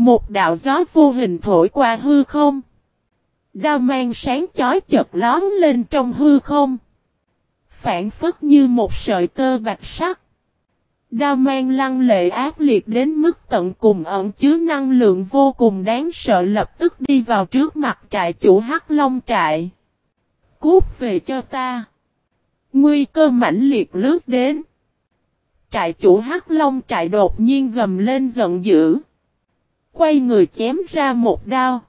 Một đạo gió vô hình thổi qua hư không. Đao mang sáng chói chật lón lên trong hư không. Phản phất như một sợi tơ bạch sắc. Đao mang lăng lệ ác liệt đến mức tận cùng ẩn chứa năng lượng vô cùng đáng sợ lập tức đi vào trước mặt trại chủ Hắc Long trại. Cút về cho ta. Nguy cơ mãnh liệt lướt đến. Trại chủ Hắc Long trại đột nhiên gầm lên giận dữ. Quay người chém ra một đao.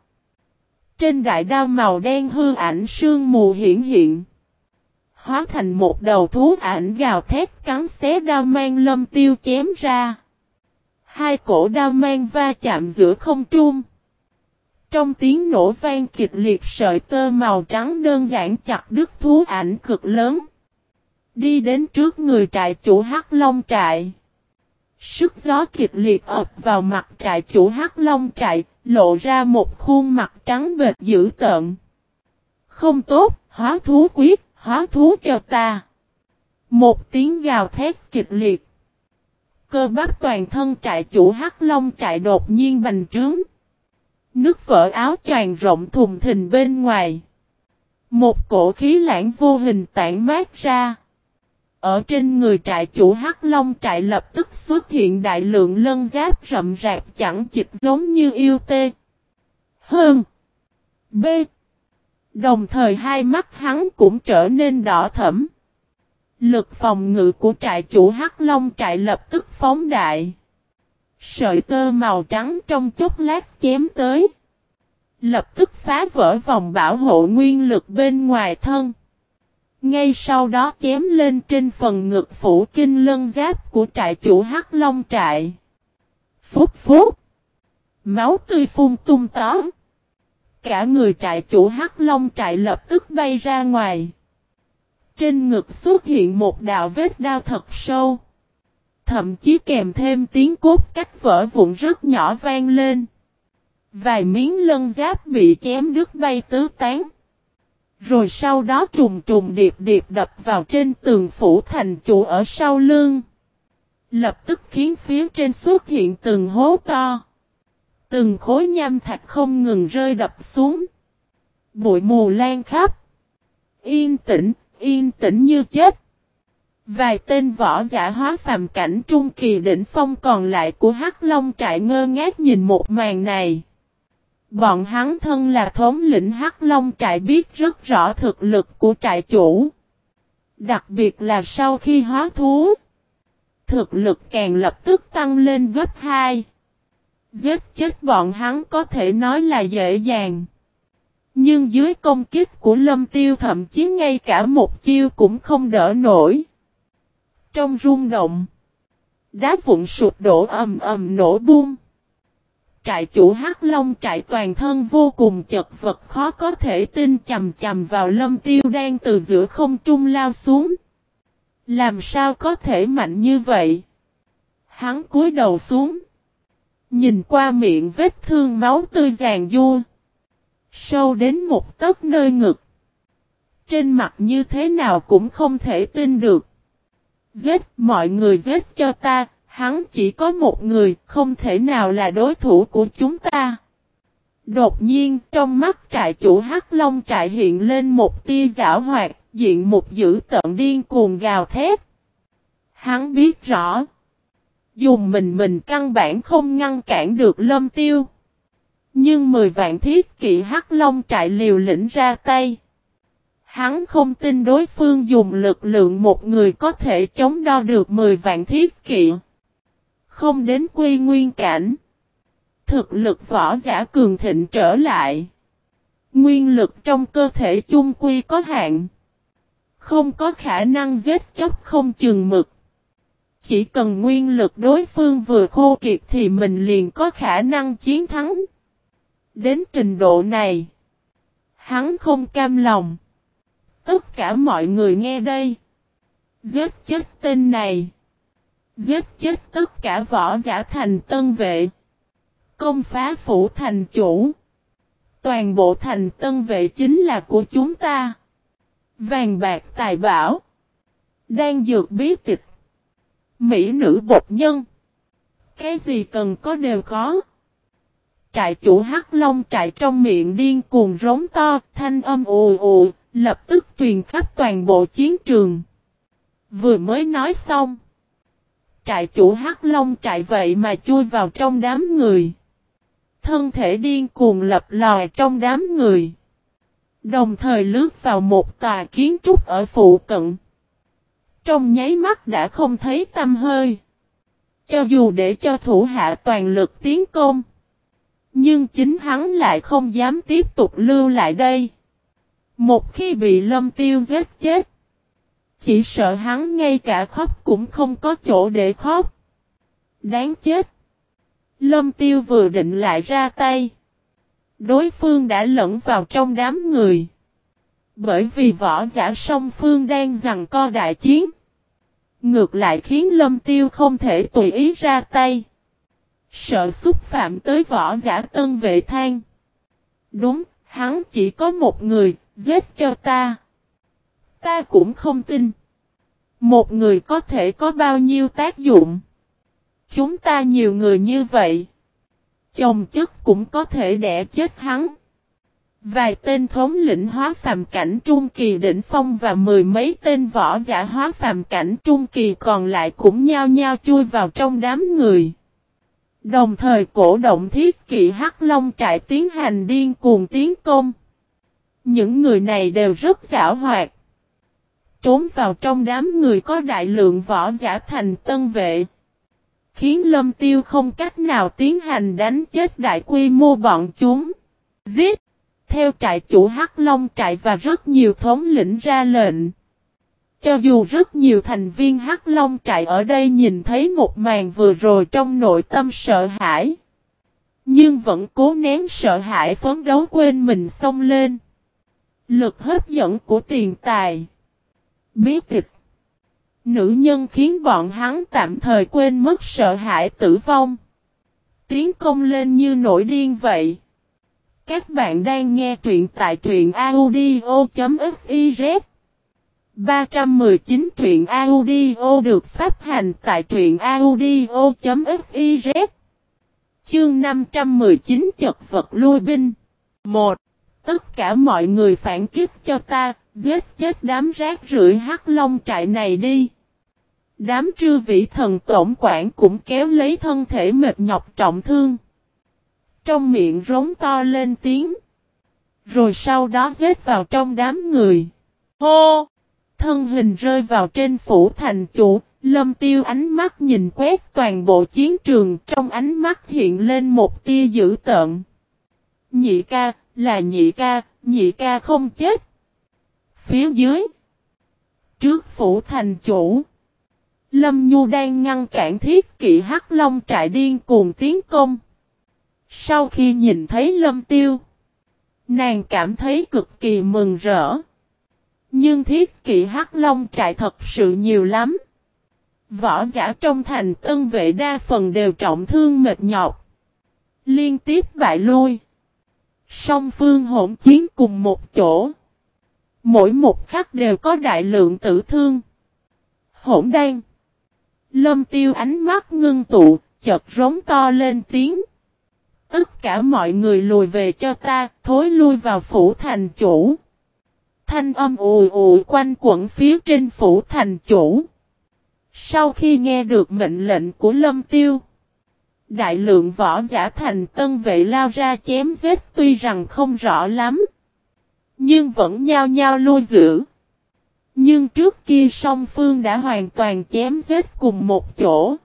Trên đại đao màu đen hư ảnh sương mù hiển hiện. Hóa thành một đầu thú ảnh gào thét cắn xé đao mang lâm tiêu chém ra. Hai cổ đao mang va chạm giữa không trung. Trong tiếng nổ vang kịch liệt sợi tơ màu trắng đơn giản chặt đứt thú ảnh cực lớn. Đi đến trước người trại chủ Hắc Long trại. Sức gió kịch liệt ập vào mặt trại chủ Hắc Long trại, lộ ra một khuôn mặt trắng bệt dữ tợn. Không tốt, hóa thú quyết, hóa thú cho ta. Một tiếng gào thét kịch liệt. Cơ bắp toàn thân trại chủ Hắc Long trại đột nhiên bành trướng. Nước vỡ áo choàng rộng thùng thình bên ngoài. Một cổ khí lãng vô hình tản mát ra. Ở trên người trại chủ Hắc Long trại lập tức xuất hiện đại lượng lân giáp rậm rạp chẳng chịch giống như yêu tê. Hơn. B. Đồng thời hai mắt hắn cũng trở nên đỏ thẫm. Lực phòng ngự của trại chủ Hắc Long trại lập tức phóng đại. Sợi tơ màu trắng trong chốc lát chém tới. Lập tức phá vỡ vòng bảo hộ nguyên lực bên ngoài thân. Ngay sau đó chém lên trên phần ngực phủ kinh lân giáp của trại chủ Hắc Long trại. Phúc phúc. Máu tươi phun tung tó. Cả người trại chủ Hắc Long trại lập tức bay ra ngoài. Trên ngực xuất hiện một đạo vết đao thật sâu. Thậm chí kèm thêm tiếng cốt cách vỡ vụn rất nhỏ vang lên. Vài miếng lân giáp bị chém đứt bay tứ tán. Rồi sau đó trùng trùng điệp điệp đập vào trên tường phủ thành chủ ở sau lưng. Lập tức khiến phía trên xuất hiện từng hố to. Từng khối nham thạch không ngừng rơi đập xuống. Bụi mù lan khắp. Yên tĩnh, yên tĩnh như chết. Vài tên võ giả hóa phàm cảnh trung kỳ đỉnh phong còn lại của Hắc Long trại ngơ ngác nhìn một màn này. Bọn hắn thân là thống lĩnh Hắc Long trại biết rất rõ thực lực của trại chủ. Đặc biệt là sau khi hóa thú. Thực lực càng lập tức tăng lên gấp 2. Giết chết bọn hắn có thể nói là dễ dàng. Nhưng dưới công kích của lâm tiêu thậm chí ngay cả một chiêu cũng không đỡ nổi. Trong rung động, đá vụn sụp đổ ầm ầm nổ bung. Trại chủ Hắc Long trại toàn thân vô cùng chật vật khó có thể tin chầm chầm vào lâm tiêu đang từ giữa không trung lao xuống. Làm sao có thể mạnh như vậy? Hắn cúi đầu xuống. Nhìn qua miệng vết thương máu tươi giàn vua. Sâu đến một tấc nơi ngực. Trên mặt như thế nào cũng không thể tin được. Giết mọi người giết cho ta, hắn chỉ có một người, không thể nào là đối thủ của chúng ta. Đột nhiên, trong mắt trại chủ Hắc Long trại hiện lên một tia giả hoạt, diện một dữ tận điên cuồng gào thét. Hắn biết rõ, dùng mình mình căn bản không ngăn cản được lâm tiêu. Nhưng mười vạn thiết kỵ Hắc Long trại liều lĩnh ra tay. Hắn không tin đối phương dùng lực lượng một người có thể chống đo được 10 vạn thiết kỵ. Không đến quy nguyên cảnh. Thực lực võ giả cường thịnh trở lại. Nguyên lực trong cơ thể chung quy có hạn. Không có khả năng giết chóc không chừng mực. Chỉ cần nguyên lực đối phương vừa khô kiệt thì mình liền có khả năng chiến thắng. Đến trình độ này. Hắn không cam lòng. Tất cả mọi người nghe đây. Giết chết tên này. Giết chết tất cả võ giả thành tân vệ. Công phá phủ thành chủ. Toàn bộ thành tân vệ chính là của chúng ta. Vàng bạc tài bảo. Đang dược bí tịch. Mỹ nữ bột nhân. Cái gì cần có đều có. Trại chủ hắc long trại trong miệng điên cuồng rống to, thanh âm ù ù, lập tức truyền khắp toàn bộ chiến trường. Vừa mới nói xong. Trại chủ hắc long trại vậy mà chui vào trong đám người. Thân thể điên cuồng lập lòi trong đám người. Đồng thời lướt vào một tòa kiến trúc ở phụ cận. Trong nháy mắt đã không thấy tâm hơi. Cho dù để cho thủ hạ toàn lực tiến công. Nhưng chính hắn lại không dám tiếp tục lưu lại đây. Một khi bị lâm tiêu giết chết. Chỉ sợ hắn ngay cả khóc cũng không có chỗ để khóc. Đáng chết. Lâm tiêu vừa định lại ra tay. Đối phương đã lẫn vào trong đám người. Bởi vì võ giả song phương đang rằng co đại chiến. Ngược lại khiến lâm tiêu không thể tùy ý ra tay. Sợ xúc phạm tới võ giả tân vệ thang. Đúng, hắn chỉ có một người, giết cho ta. Ta cũng không tin. Một người có thể có bao nhiêu tác dụng. Chúng ta nhiều người như vậy. Chồng chất cũng có thể đẻ chết hắn. Vài tên thống lĩnh hóa phàm cảnh trung kỳ đỉnh phong và mười mấy tên võ giả hóa phàm cảnh trung kỳ còn lại cũng nhao nhao chui vào trong đám người. Đồng thời cổ động thiết kỵ Hắc Long trại tiến hành điên cuồng tiến công. Những người này đều rất giả hoạt. Trốn vào trong đám người có đại lượng võ giả thành tân vệ. Khiến lâm tiêu không cách nào tiến hành đánh chết đại quy mô bọn chúng. Giết! Theo trại chủ Hắc Long trại và rất nhiều thống lĩnh ra lệnh. Cho dù rất nhiều thành viên Hắc Long trại ở đây nhìn thấy một màn vừa rồi trong nội tâm sợ hãi. Nhưng vẫn cố nén sợ hãi phấn đấu quên mình xông lên. Lực hấp dẫn của tiền tài. Bí tịch. Nữ nhân khiến bọn hắn tạm thời quên mất sợ hãi tử vong. Tiến công lên như nổi điên vậy. Các bạn đang nghe truyện tại truyện audio.fiz 319 truyện audio được phát hành tại truyện audio.fiz Chương 519 chật vật lui binh 1. Tất cả mọi người phản kích cho ta, giết chết đám rác rưởi hắc long trại này đi. Đám trư vị thần tổng quản cũng kéo lấy thân thể mệt nhọc trọng thương. Trong miệng rống to lên tiếng. Rồi sau đó giết vào trong đám người. Hô! Thân hình rơi vào trên phủ thành chủ, lâm tiêu ánh mắt nhìn quét toàn bộ chiến trường trong ánh mắt hiện lên một tia dữ tợn. Nhị ca, là nhị ca, nhị ca không chết. Phía dưới. Trước phủ thành chủ. Lâm Nhu đang ngăn cản thiết kỵ Hắc Long trại điên cuồng tiến công. Sau khi nhìn thấy Lâm Tiêu, nàng cảm thấy cực kỳ mừng rỡ. Nhưng thiết kỵ Hắc Long trại thật sự nhiều lắm. Võ giả trong thành tân vệ đa phần đều trọng thương mệt nhọc. Liên tiếp bại lui. Song phương hỗn chiến cùng một chỗ. Mỗi một khắc đều có đại lượng tử thương. Hỗn đan. Lâm tiêu ánh mắt ngưng tụ, chợt rống to lên tiếng. Tất cả mọi người lùi về cho ta, thối lui vào phủ thành chủ. Thanh âm ùi ùi quanh quẩn phía trên phủ thành chủ. Sau khi nghe được mệnh lệnh của Lâm Tiêu, đại lượng võ giả thành tân vệ lao ra chém giết tuy rằng không rõ lắm, nhưng vẫn nhao nhao lui giữ. Nhưng trước kia song phương đã hoàn toàn chém giết cùng một chỗ.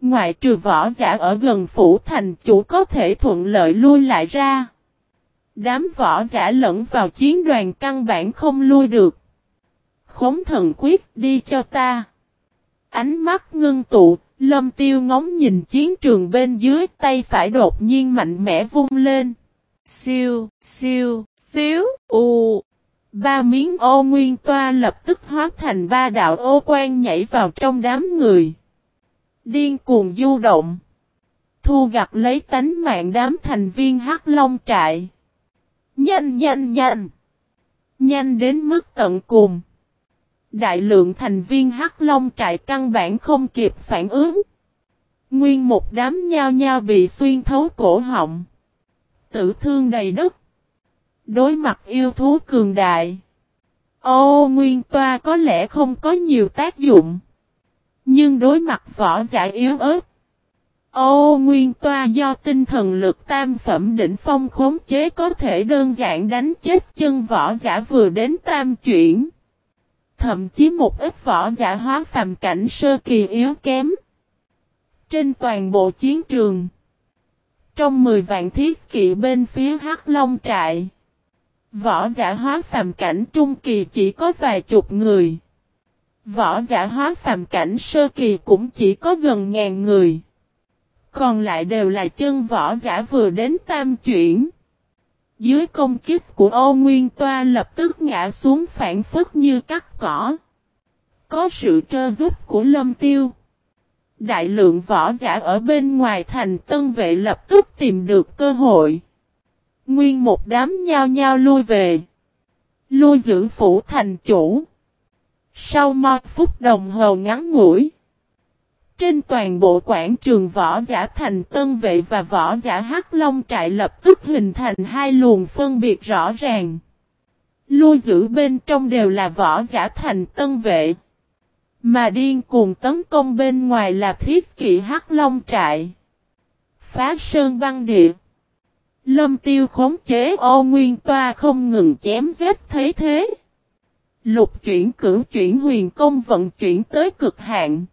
Ngoại trừ võ giả ở gần phủ thành chủ có thể thuận lợi lui lại ra. Đám võ giả lẫn vào chiến đoàn căn bản không lui được. Khống thần quyết đi cho ta. Ánh mắt ngưng tụ, lâm tiêu ngóng nhìn chiến trường bên dưới tay phải đột nhiên mạnh mẽ vung lên. Siêu, siêu, xíu, u. Ba miếng ô nguyên toa lập tức hóa thành ba đạo ô quan nhảy vào trong đám người. Điên cuồng du động. Thu gặp lấy tánh mạng đám thành viên hắc long trại. Nhanh nhanh nhanh. Nhanh đến mức tận cùng. Đại lượng thành viên hắc long trại căn bản không kịp phản ứng. Nguyên một đám nhao nhao bị xuyên thấu cổ họng tử thương đầy đất. Đối mặt yêu thú cường đại. Ô, Nguyên Toa có lẽ không có nhiều tác dụng. Nhưng đối mặt võ giả yếu ớt. Ô, Nguyên Toa do tinh thần lực tam phẩm đỉnh phong khống chế có thể đơn giản đánh chết chân võ giả vừa đến tam chuyển. Thậm chí một ít võ giả hóa phàm cảnh sơ kỳ yếu kém. Trên toàn bộ chiến trường. Trong 10 vạn thiết kỵ bên phía Hắc Long trại. Võ giả hóa phàm cảnh trung kỳ chỉ có vài chục người. Võ giả hóa phàm cảnh sơ kỳ cũng chỉ có gần ngàn người. Còn lại đều là chân võ giả vừa đến tam chuyển. Dưới công kích của Âu Nguyên Toa lập tức ngã xuống phản phất như cắt cỏ. Có sự trơ giúp của Lâm Tiêu. Đại lượng võ giả ở bên ngoài thành tân vệ lập tức tìm được cơ hội. Nguyên một đám nhao nhao lui về. Lui giữ phủ thành chủ. Sau một phút đồng hồ ngắn ngủi. Trên toàn bộ quảng trường võ giả thành tân vệ và võ giả hắc long trại lập tức hình thành hai luồng phân biệt rõ ràng. Lui giữ bên trong đều là võ giả thành tân vệ. Mà điên cuồng tấn công bên ngoài là thiết kỵ hắc long trại. Phá sơn băng địa. Lâm tiêu khống chế ô nguyên toa không ngừng chém giết thế thế. Lục chuyển cửu chuyển huyền công vận chuyển tới cực hạn.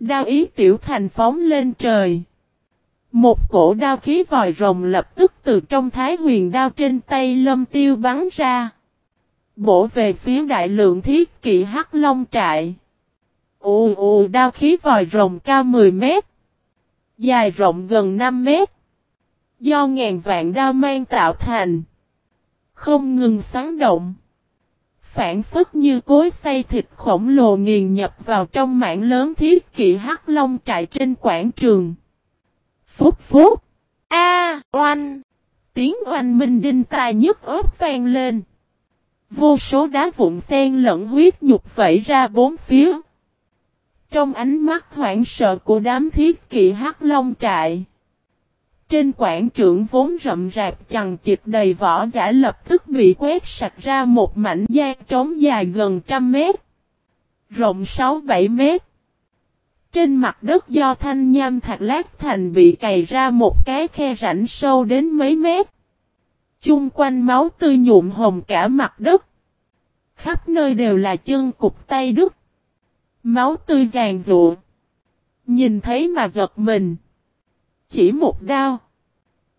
Đao ý tiểu thành phóng lên trời. Một cổ đao khí vòi rồng lập tức từ trong thái huyền đao trên tay lâm tiêu bắn ra. Bổ về phía đại lượng thiết kỵ hắc long trại. Ồ ồ, đao khí vòi rồng cao 10 mét. Dài rộng gần 5 mét. Do ngàn vạn đao mang tạo thành. Không ngừng sáng động. Phản phất như cối xay thịt khổng lồ nghiền nhập vào trong mảng lớn thiết kỵ hắc long trại trên quảng trường. Phúc phúc. A, oanh. Tiếng oanh minh đinh tai nhức ớt vang lên. Vô số đá vụn sen lẫn huyết nhục vẩy ra bốn phía. Trong ánh mắt hoảng sợ của đám thiết kỵ hắc long trại. Trên quảng trưởng vốn rậm rạp chằng chịt đầy vỏ giả lập tức bị quét sạch ra một mảnh gian trống dài gần trăm mét. Rộng 6-7 mét. Trên mặt đất do thanh nham thạch lát thành bị cày ra một cái khe rãnh sâu đến mấy mét. Chung quanh máu tươi nhuộm hồng cả mặt đất. Khắp nơi đều là chân cục tay đứt. Máu tươi giàn rụa. Nhìn thấy mà giật mình. Chỉ một đao.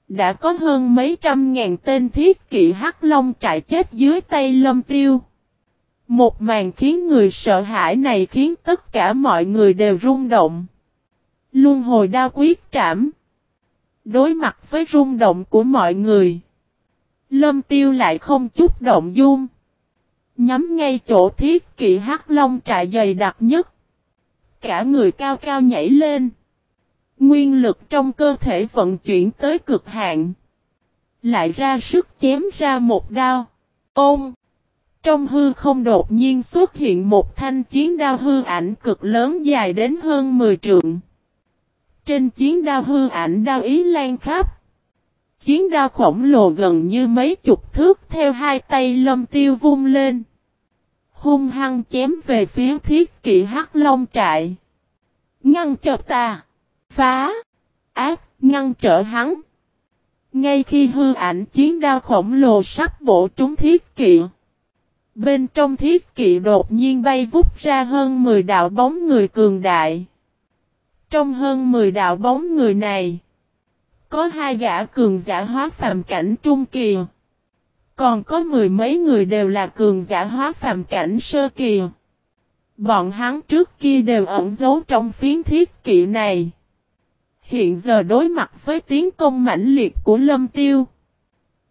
Đã có hơn mấy trăm ngàn tên thiết kỵ hắc long trại chết dưới tay lâm tiêu. Một màn khiến người sợ hãi này khiến tất cả mọi người đều rung động. Luân hồi đao quyết trảm. Đối mặt với rung động của mọi người. Lâm tiêu lại không chút động dung. Nhắm ngay chỗ thiết kỵ hắc long trại dày đặc nhất. Cả người cao cao nhảy lên. Nguyên lực trong cơ thể vận chuyển tới cực hạn. Lại ra sức chém ra một đao. Ôm! Trong hư không đột nhiên xuất hiện một thanh chiến đao hư ảnh cực lớn dài đến hơn 10 trượng. Trên chiến đao hư ảnh đao ý lan khắp. Chiến đao khổng lồ gần như mấy chục thước theo hai tay lâm tiêu vung lên. Hung hăng chém về phía thiết kỵ hắc long trại. Ngăn cho ta phá, ác, ngăn trở hắn. Ngay khi hư ảnh chiến đao khổng lồ sắp bổ trúng thiết kỵ. Bên trong thiết kỵ đột nhiên bay vút ra hơn 10 đạo bóng người cường đại. Trong hơn 10 đạo bóng người này, có hai gã cường giả hóa phàm cảnh trung kỳ. Còn có mười mấy người đều là cường giả hóa phàm cảnh sơ kỳ. Bọn hắn trước kia đều ẩn giấu trong phiến thiết kỵ này. Hiện giờ đối mặt với tiến công mãnh liệt của Lâm Tiêu.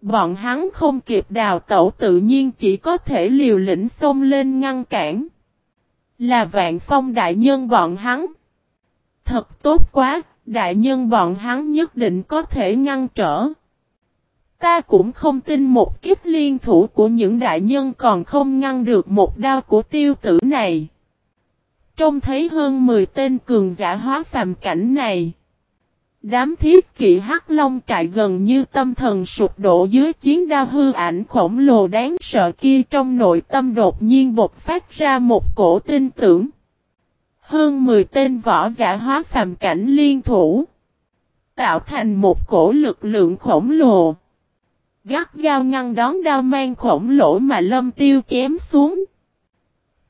Bọn hắn không kịp đào tẩu tự nhiên chỉ có thể liều lĩnh xông lên ngăn cản. Là vạn phong đại nhân bọn hắn. Thật tốt quá, đại nhân bọn hắn nhất định có thể ngăn trở. Ta cũng không tin một kiếp liên thủ của những đại nhân còn không ngăn được một đao của tiêu tử này. Trông thấy hơn 10 tên cường giả hóa phàm cảnh này. Đám thiết kỵ hắc long trại gần như tâm thần sụp đổ dưới chiến đao hư ảnh khổng lồ đáng sợ kia trong nội tâm đột nhiên bộc phát ra một cổ tin tưởng. Hơn 10 tên võ giả hóa phàm cảnh liên thủ. Tạo thành một cổ lực lượng khổng lồ. Gắt gao ngăn đón đao mang khổng lồ mà lâm tiêu chém xuống.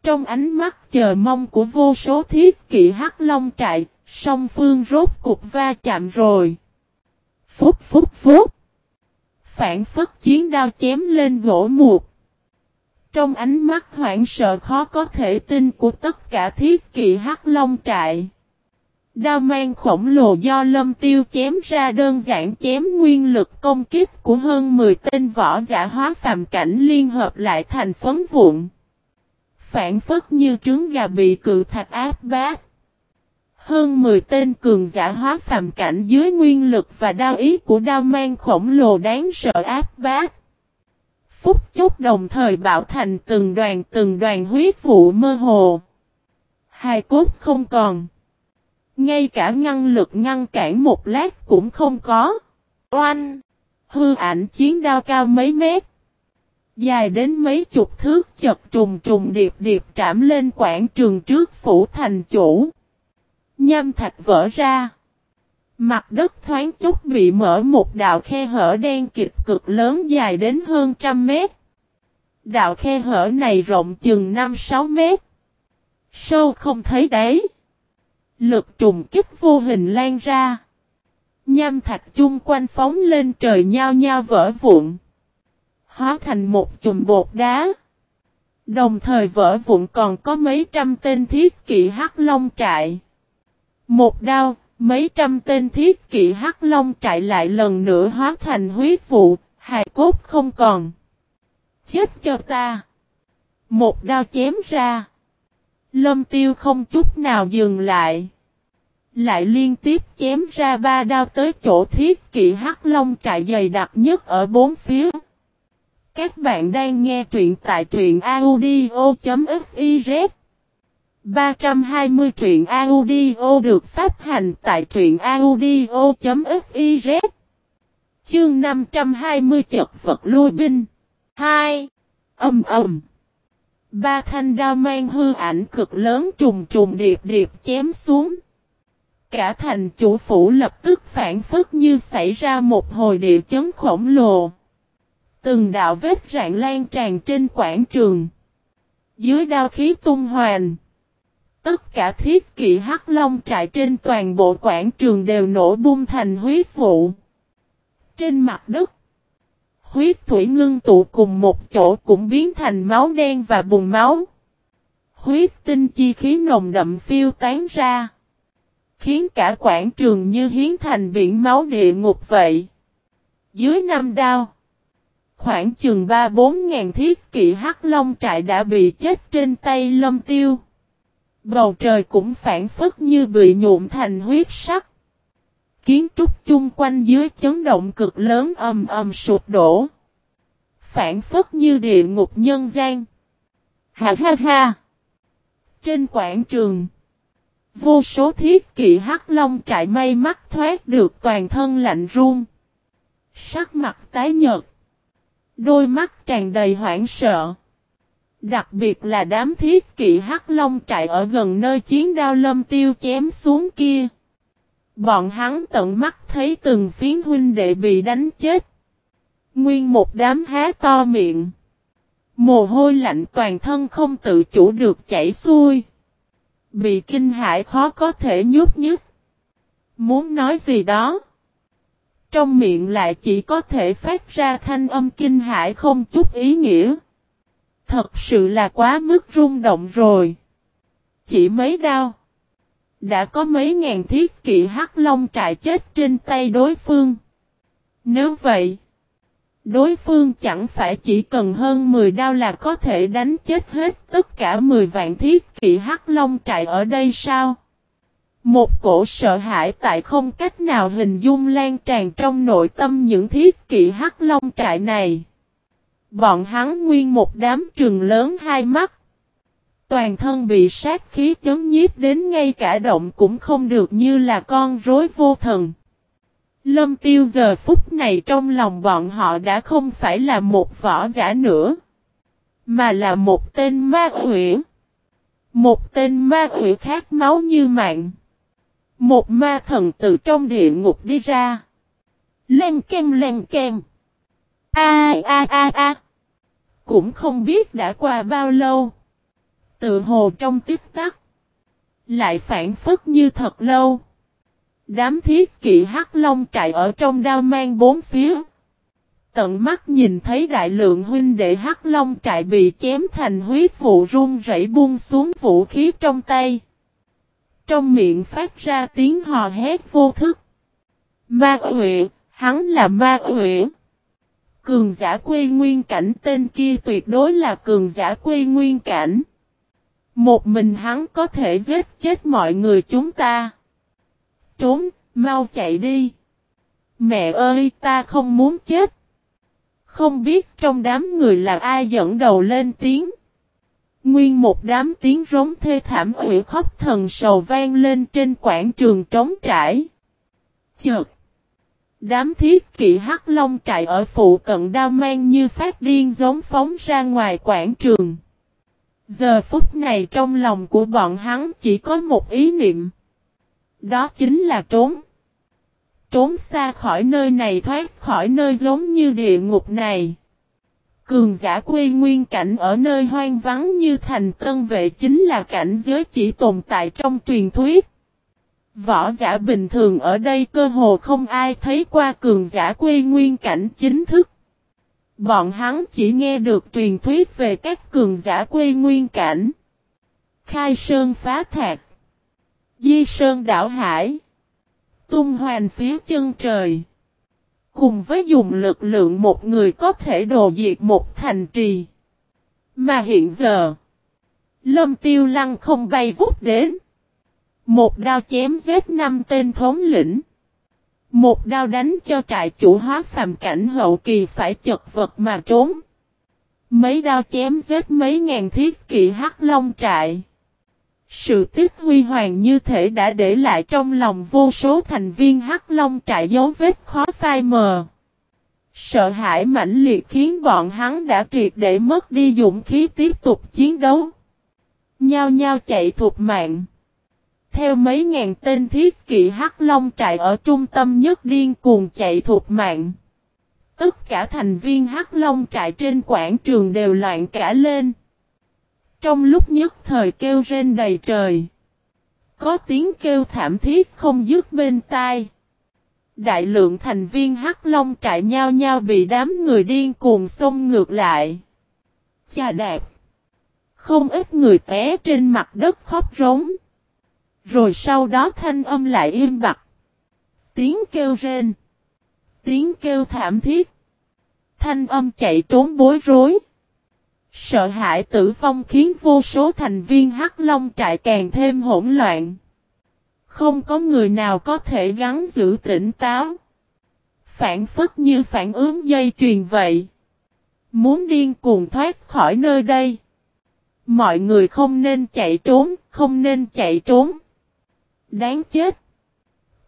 Trong ánh mắt chờ mong của vô số thiết kỵ hắc long trại, song phương rốt cục va chạm rồi. Phúc phúc phúc. Phản phất chiến đao chém lên gỗ mục. Trong ánh mắt hoảng sợ khó có thể tin của tất cả thiết kỵ hắc long trại. Đao mang khổng lồ do lâm tiêu chém ra đơn giản chém nguyên lực công kích của hơn 10 tên võ giả hóa phàm cảnh liên hợp lại thành phấn vụn. Phản phất như trứng gà bị cự thạch áp bát. Hơn 10 tên cường giả hóa phàm cảnh dưới nguyên lực và đao ý của đao mang khổng lồ đáng sợ áp bát. Phúc chốc đồng thời bạo thành từng đoàn từng đoàn huyết vụ mơ hồ. Hai cốt không còn. Ngay cả ngăn lực ngăn cản một lát cũng không có. Oanh! Hư ảnh chiến đao cao mấy mét. Dài đến mấy chục thước chật trùng trùng điệp điệp trảm lên quảng trường trước phủ thành chủ. Nhâm thạch vỡ ra. Mặt đất thoáng chút bị mở một đạo khe hở đen kịch cực lớn dài đến hơn trăm mét. Đạo khe hở này rộng chừng 5-6 mét. Sâu không thấy đáy. Lực trùng kích vô hình lan ra. Nham thạch chung quanh phóng lên trời nhao nhao vỡ vụn. Hóa thành một chùm bột đá. Đồng thời vỡ vụn còn có mấy trăm tên thiết kỵ hắc long trại. Một đao, mấy trăm tên thiết kỵ hắc long trại lại lần nữa hóa thành huyết vụ, hài cốt không còn. Chết cho ta! Một đao chém ra. Lâm tiêu không chút nào dừng lại. Lại liên tiếp chém ra ba đao tới chỗ thiết kỵ hắc long trại dày đặc nhất ở bốn phía. Các bạn đang nghe truyện tại truyện audio.fif 320 truyện audio được phát hành tại truyện audio.fiz Chương 520 chật vật lui binh 2. Âm ầm Ba thanh đao mang hư ảnh cực lớn trùng trùng điệp điệp chém xuống. Cả thành chủ phủ lập tức phản phất như xảy ra một hồi địa chấn khổng lồ. Từng đạo vết rạn lan tràn trên quảng trường. Dưới đao khí tung hoành Tất cả thiết kỵ hắc long trại trên toàn bộ quảng trường đều nổ bung thành huyết vụ. Trên mặt đất. Huyết thủy ngưng tụ cùng một chỗ cũng biến thành máu đen và bùng máu. Huyết tinh chi khí nồng đậm phiêu tán ra. Khiến cả quảng trường như hiến thành biển máu địa ngục vậy. Dưới năm đao. Khoảng chừng 3-4 ngàn thiết kỵ hắc long trại đã bị chết trên tay lâm tiêu. Bầu trời cũng phản phất như bị nhuộm thành huyết sắc. Kiến trúc chung quanh dưới chấn động cực lớn ầm ầm sụp đổ. Phản phất như địa ngục nhân gian. Ha ha ha. Trên quảng trường. Vô số thiết kỵ hắc long trại may mắt thoát được toàn thân lạnh run. Sắc mặt tái nhợt. Đôi mắt tràn đầy hoảng sợ. Đặc biệt là đám thiết kỵ hắc long trại ở gần nơi chiến đao lâm tiêu chém xuống kia. Bọn hắn tận mắt thấy từng phiến huynh đệ bị đánh chết. Nguyên một đám há to miệng. Mồ hôi lạnh toàn thân không tự chủ được chảy xuôi. Bị kinh hãi khó có thể nhúc nhích. Muốn nói gì đó. Trong miệng lại chỉ có thể phát ra thanh âm kinh hãi không chút ý nghĩa. Thật sự là quá mức rung động rồi. Chỉ mấy đau. Đã có mấy ngàn thiết kỵ hắc long trại chết trên tay đối phương. Nếu vậy, đối phương chẳng phải chỉ cần hơn 10 đao là có thể đánh chết hết tất cả 10 vạn thiết kỵ hắc long trại ở đây sao? Một cổ sợ hãi tại không cách nào hình dung lan tràn trong nội tâm những thiết kỵ hắc long trại này. Bọn hắn nguyên một đám trường lớn hai mắt. Toàn thân bị sát khí chấn nhiếp đến ngay cả động cũng không được như là con rối vô thần. Lâm tiêu giờ phút này trong lòng bọn họ đã không phải là một võ giả nữa. Mà là một tên ma quỷ. Một tên ma quỷ khát máu như mạng. Một ma thần từ trong địa ngục đi ra. Len kem len kem. A a a a. Cũng không biết đã qua bao lâu. Tự hồ trong tiếp tắc. Lại phản phất như thật lâu. Đám thiết kỵ hắc long trại ở trong đao mang bốn phía. Tận mắt nhìn thấy đại lượng huynh đệ hắc long trại bị chém thành huyết vụ run rẩy buông xuống vũ khí trong tay. Trong miệng phát ra tiếng hò hét vô thức. Ma uyển hắn là Ma uyển. Cường giả quê nguyên cảnh tên kia tuyệt đối là cường giả quê nguyên cảnh. Một mình hắn có thể giết chết mọi người chúng ta. Trốn, mau chạy đi. Mẹ ơi, ta không muốn chết. Không biết trong đám người là ai dẫn đầu lên tiếng. Nguyên một đám tiếng rống thê thảm ủy khóc thần sầu vang lên trên quảng trường trống trải. Chợt. Đám thiết kỵ hắc long trại ở phụ cận đao mang như phát điên giống phóng ra ngoài quảng trường. Giờ phút này trong lòng của bọn hắn chỉ có một ý niệm. Đó chính là trốn. Trốn xa khỏi nơi này thoát khỏi nơi giống như địa ngục này. Cường giả quê nguyên cảnh ở nơi hoang vắng như thành tân vệ chính là cảnh giới chỉ tồn tại trong truyền thuyết. Võ giả bình thường ở đây cơ hồ không ai thấy qua cường giả quê nguyên cảnh chính thức. Bọn hắn chỉ nghe được truyền thuyết về các cường giả quê nguyên cảnh. Khai sơn phá thạc. Di sơn đảo hải. Tung hoàn phía chân trời. Cùng với dùng lực lượng một người có thể đồ diệt một thành trì. Mà hiện giờ. Lâm tiêu lăng không bay vút đến. Một đao chém giết năm tên thống lĩnh. Một đao đánh cho trại chủ hóa phàm cảnh hậu kỳ phải chật vật mà trốn. Mấy đao chém giết mấy ngàn thiết kỵ hắc long trại. Sự tiếc huy hoàng như thể đã để lại trong lòng vô số thành viên hắc long trại dấu vết khó phai mờ. Sợ hãi mãnh liệt khiến bọn hắn đã triệt để mất đi dũng khí tiếp tục chiến đấu. Nhao nhao chạy thuộc mạng. Theo mấy ngàn tên thiết kỵ hắc long trại ở trung tâm nhất điên cuồng chạy thuộc mạng. Tất cả thành viên hắc long trại trên quảng trường đều loạn cả lên. Trong lúc nhất thời kêu rên đầy trời. Có tiếng kêu thảm thiết không dứt bên tai. Đại lượng thành viên hắc long trại nhau nhau bị đám người điên cuồng xông ngược lại. Chà đạp. Không ít người té trên mặt đất khóc rống. Rồi sau đó thanh âm lại im bặt. Tiếng kêu rên. Tiếng kêu thảm thiết. Thanh âm chạy trốn bối rối. Sợ hãi tử vong khiến vô số thành viên Hắc Long trại càng thêm hỗn loạn. Không có người nào có thể gắn giữ tỉnh táo. Phản phất như phản ứng dây chuyền vậy. Muốn điên cuồng thoát khỏi nơi đây. Mọi người không nên chạy trốn, không nên chạy trốn. Đáng chết.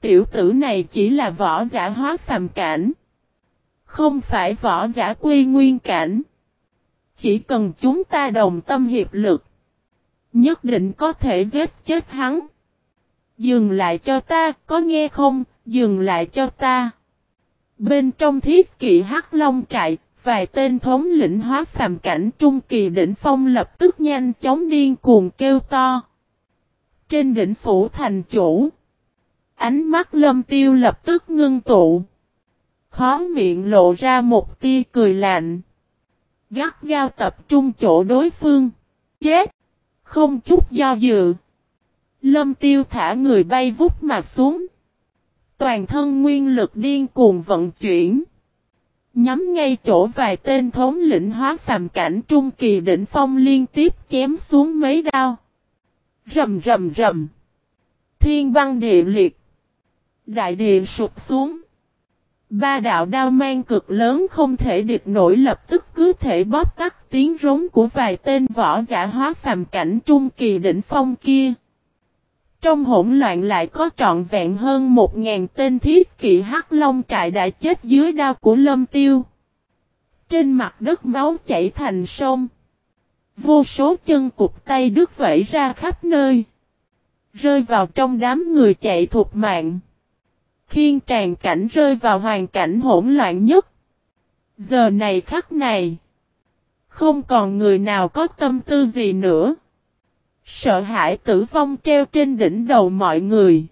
Tiểu tử này chỉ là võ giả hóa phàm cảnh. Không phải võ giả quy nguyên cảnh. Chỉ cần chúng ta đồng tâm hiệp lực. Nhất định có thể giết chết hắn. Dừng lại cho ta, có nghe không? Dừng lại cho ta. Bên trong thiết kỵ hắc long trại, vài tên thống lĩnh hóa phàm cảnh trung kỳ đỉnh phong lập tức nhanh chóng điên cuồng kêu to. Trên đỉnh phủ thành chủ, ánh mắt lâm tiêu lập tức ngưng tụ. Khó miệng lộ ra một tia cười lạnh. Gắt gao tập trung chỗ đối phương. Chết! Không chút do dự. Lâm tiêu thả người bay vút mà xuống. Toàn thân nguyên lực điên cuồng vận chuyển. Nhắm ngay chỗ vài tên thống lĩnh hóa phàm cảnh trung kỳ đỉnh phong liên tiếp chém xuống mấy đao. Rầm rầm rầm. Thiên băng địa liệt. Đại địa sụp xuống. Ba đạo đao mang cực lớn không thể địch nổi lập tức cứ thể bóp tắt tiếng rống của vài tên võ giả hóa phàm cảnh trung kỳ đỉnh phong kia. Trong hỗn loạn lại có trọn vẹn hơn một ngàn tên thiết kỵ hắc long trại đã chết dưới đao của lâm tiêu. Trên mặt đất máu chảy thành sông. Vô số chân cục tay đứt vẫy ra khắp nơi. Rơi vào trong đám người chạy thuộc mạng. Khiên tràn cảnh rơi vào hoàn cảnh hỗn loạn nhất. Giờ này khắc này. Không còn người nào có tâm tư gì nữa. Sợ hãi tử vong treo trên đỉnh đầu mọi người.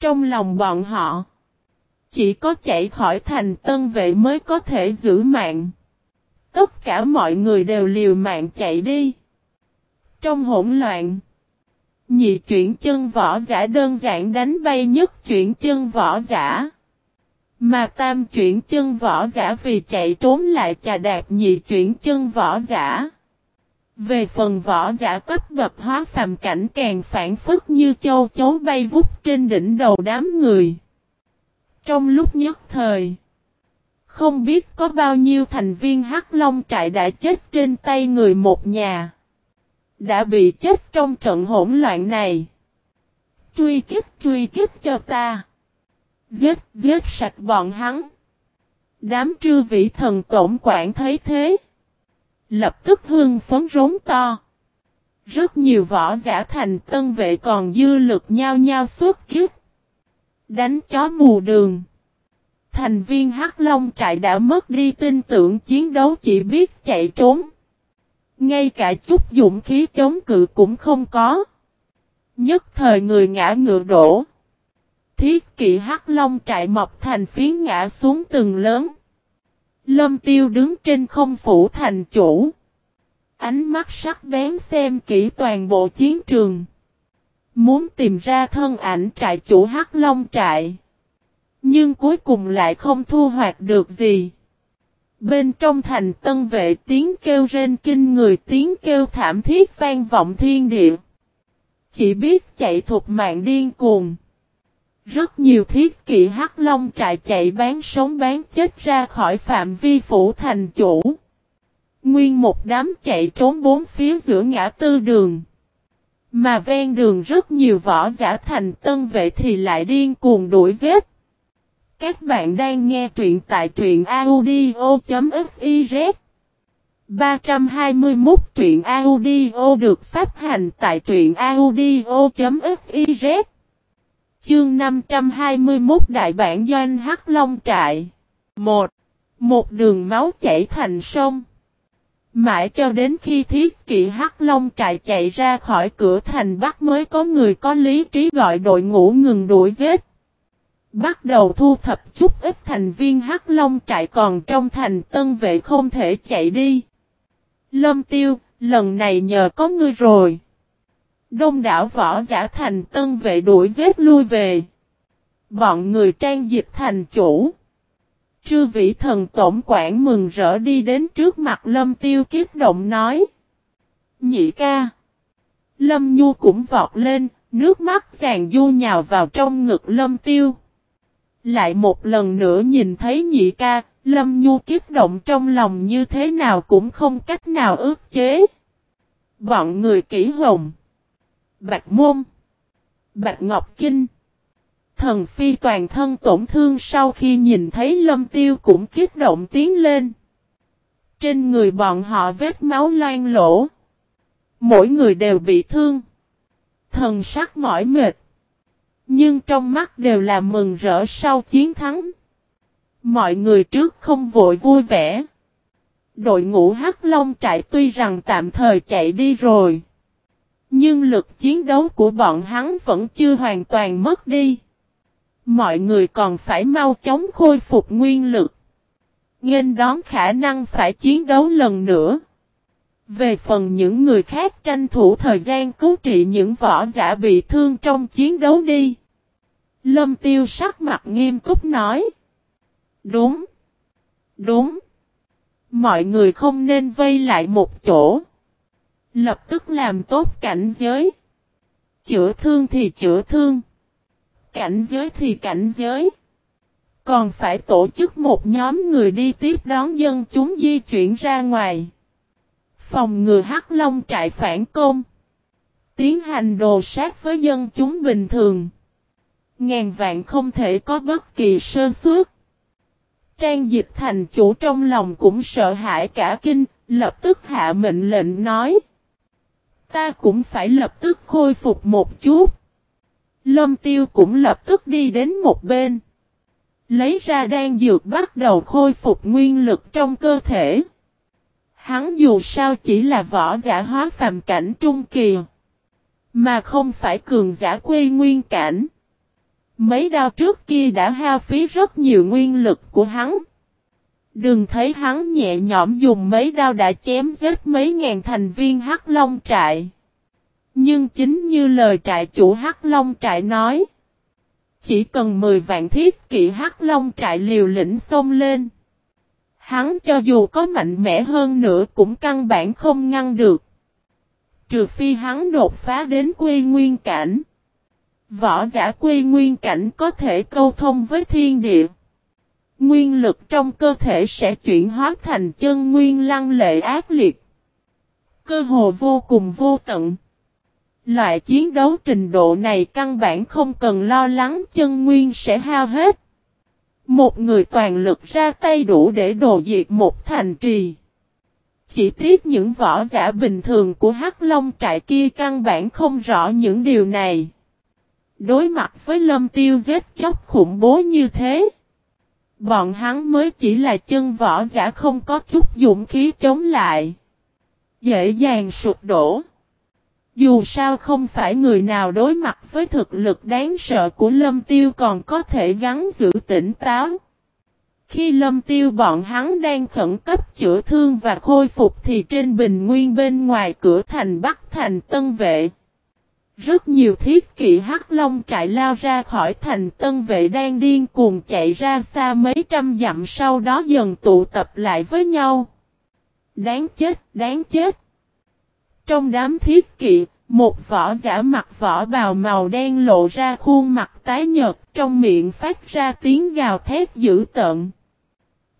Trong lòng bọn họ. Chỉ có chạy khỏi thành tân vệ mới có thể giữ mạng. Tất cả mọi người đều liều mạng chạy đi. Trong hỗn loạn. Nhị chuyển chân võ giả đơn giản đánh bay nhất chuyển chân võ giả. Mà tam chuyển chân võ giả vì chạy trốn lại chà đạp nhị chuyển chân võ giả. Về phần võ giả cấp bậc hóa phàm cảnh càng phản phức như châu chấu bay vút trên đỉnh đầu đám người. Trong lúc nhất thời, không biết có bao nhiêu thành viên hắc long trại đã chết trên tay người một nhà. Đã bị chết trong trận hỗn loạn này. Truy kích truy kích cho ta. Giết giết sạch bọn hắn. Đám trư vị thần tổng quản thấy thế. Lập tức hương phấn rống to. Rất nhiều võ giả thành tân vệ còn dư lực nhau nhau suốt kiếp. Đánh chó mù đường. Thành viên Hắc Long trại đã mất đi tin tưởng chiến đấu chỉ biết chạy trốn. Ngay cả chút dũng khí chống cự cũng không có. Nhất thời người ngã ngựa đổ. Thiết kỵ Hắc Long trại mọc thành phiến ngã xuống từng lớn. Lâm tiêu đứng trên không phủ thành chủ. Ánh mắt sắc bén xem kỹ toàn bộ chiến trường. Muốn tìm ra thân ảnh trại chủ Hắc Long trại. Nhưng cuối cùng lại không thu hoạch được gì. Bên trong thành tân vệ tiếng kêu rên kinh người, tiếng kêu thảm thiết vang vọng thiên địa. Chỉ biết chạy thuộc mạng điên cuồng. Rất nhiều thiết kỵ hắc long trại chạy bán sống bán chết ra khỏi phạm vi phủ thành chủ. Nguyên một đám chạy trốn bốn phía giữa ngã tư đường. Mà ven đường rất nhiều võ giả thành tân vệ thì lại điên cuồng đuổi giết. Các bạn đang nghe truyện tại truyện audio.fiz 321 truyện audio được phát hành tại truyện audio.fiz Chương 521 Đại bản doanh Hắc Long Trại. 1. Một đường máu chảy thành sông. Mãi cho đến khi thiết kỵ Hắc Long Trại chạy ra khỏi cửa thành Bắc mới có người có lý trí gọi đội ngũ ngừng đuổi giết. Bắt đầu thu thập chút ít thành viên Hắc Long Trại còn trong thành tân vệ không thể chạy đi Lâm tiêu, lần này nhờ có ngươi rồi Đông đảo võ giả thành tân vệ đuổi giết lui về. Bọn người trang dịch thành chủ. Trư vị thần tổng quản mừng rỡ đi đến trước mặt lâm tiêu kiếp động nói. Nhị ca. Lâm nhu cũng vọt lên, nước mắt chàng du nhào vào trong ngực lâm tiêu. Lại một lần nữa nhìn thấy nhị ca, lâm nhu kiếp động trong lòng như thế nào cũng không cách nào ước chế. Bọn người kỹ hồng. Bạch Môn, Bạch Ngọc Kinh. Thần Phi toàn thân tổn thương sau khi nhìn thấy lâm tiêu cũng kiếp động tiến lên. Trên người bọn họ vết máu loang lỗ. Mỗi người đều bị thương. Thần sắc mỏi mệt. Nhưng trong mắt đều là mừng rỡ sau chiến thắng. Mọi người trước không vội vui vẻ. Đội ngũ Hắc Long trại tuy rằng tạm thời chạy đi rồi. Nhưng lực chiến đấu của bọn hắn vẫn chưa hoàn toàn mất đi. Mọi người còn phải mau chóng khôi phục nguyên lực. Nghênh đón khả năng phải chiến đấu lần nữa. Về phần những người khác tranh thủ thời gian cứu trị những võ giả bị thương trong chiến đấu đi. Lâm tiêu sắc mặt nghiêm túc nói. Đúng. Đúng. Mọi người không nên vây lại một chỗ. Lập tức làm tốt cảnh giới. Chữa thương thì chữa thương. Cảnh giới thì cảnh giới. Còn phải tổ chức một nhóm người đi tiếp đón dân chúng di chuyển ra ngoài. Phòng ngừa Hắc Long trại phản công. tiến hành đồ sát với dân chúng bình thường. Ngàn vạn không thể có bất kỳ sơ suất. Trang dịch thành chủ trong lòng cũng sợ hãi cả kinh, lập tức hạ mệnh lệnh nói. Ta cũng phải lập tức khôi phục một chút. Lâm tiêu cũng lập tức đi đến một bên. Lấy ra đan dược bắt đầu khôi phục nguyên lực trong cơ thể. Hắn dù sao chỉ là võ giả hóa phàm cảnh trung kỳ. Mà không phải cường giả quê nguyên cảnh. Mấy đao trước kia đã hao phí rất nhiều nguyên lực của hắn. Đừng thấy hắn nhẹ nhõm dùng mấy đao đã chém giết mấy ngàn thành viên Hắc Long trại. Nhưng chính như lời trại chủ Hắc Long trại nói. Chỉ cần 10 vạn thiết kỵ Hắc Long trại liều lĩnh xông lên. Hắn cho dù có mạnh mẽ hơn nữa cũng căn bản không ngăn được. Trừ phi hắn đột phá đến quy nguyên cảnh. Võ giả quy nguyên cảnh có thể câu thông với thiên địa. Nguyên lực trong cơ thể sẽ chuyển hóa thành chân nguyên lăng lệ ác liệt. Cơ hồ vô cùng vô tận. Loại chiến đấu trình độ này căn bản không cần lo lắng, chân nguyên sẽ hao hết. Một người toàn lực ra tay đủ để đồ diệt một thành trì. Chỉ tiếc những võ giả bình thường của Hắc Long trại kia căn bản không rõ những điều này. Đối mặt với lâm tiêu giết chóc khủng bố như thế. Bọn hắn mới chỉ là chân võ giả không có chút dũng khí chống lại. Dễ dàng sụp đổ. Dù sao không phải người nào đối mặt với thực lực đáng sợ của lâm tiêu còn có thể gắn giữ tỉnh táo. Khi lâm tiêu bọn hắn đang khẩn cấp chữa thương và khôi phục thì trên bình nguyên bên ngoài cửa thành Bắc thành Tân Vệ. Rất nhiều thiết kỵ hắc long trại lao ra khỏi thành Tân Vệ đang điên cuồng chạy ra xa mấy trăm dặm sau đó dần tụ tập lại với nhau. Đáng chết, đáng chết. Trong đám thiết kỵ, một võ giả mặc võ bào màu đen lộ ra khuôn mặt tái nhợt trong miệng phát ra tiếng gào thét dữ tợn.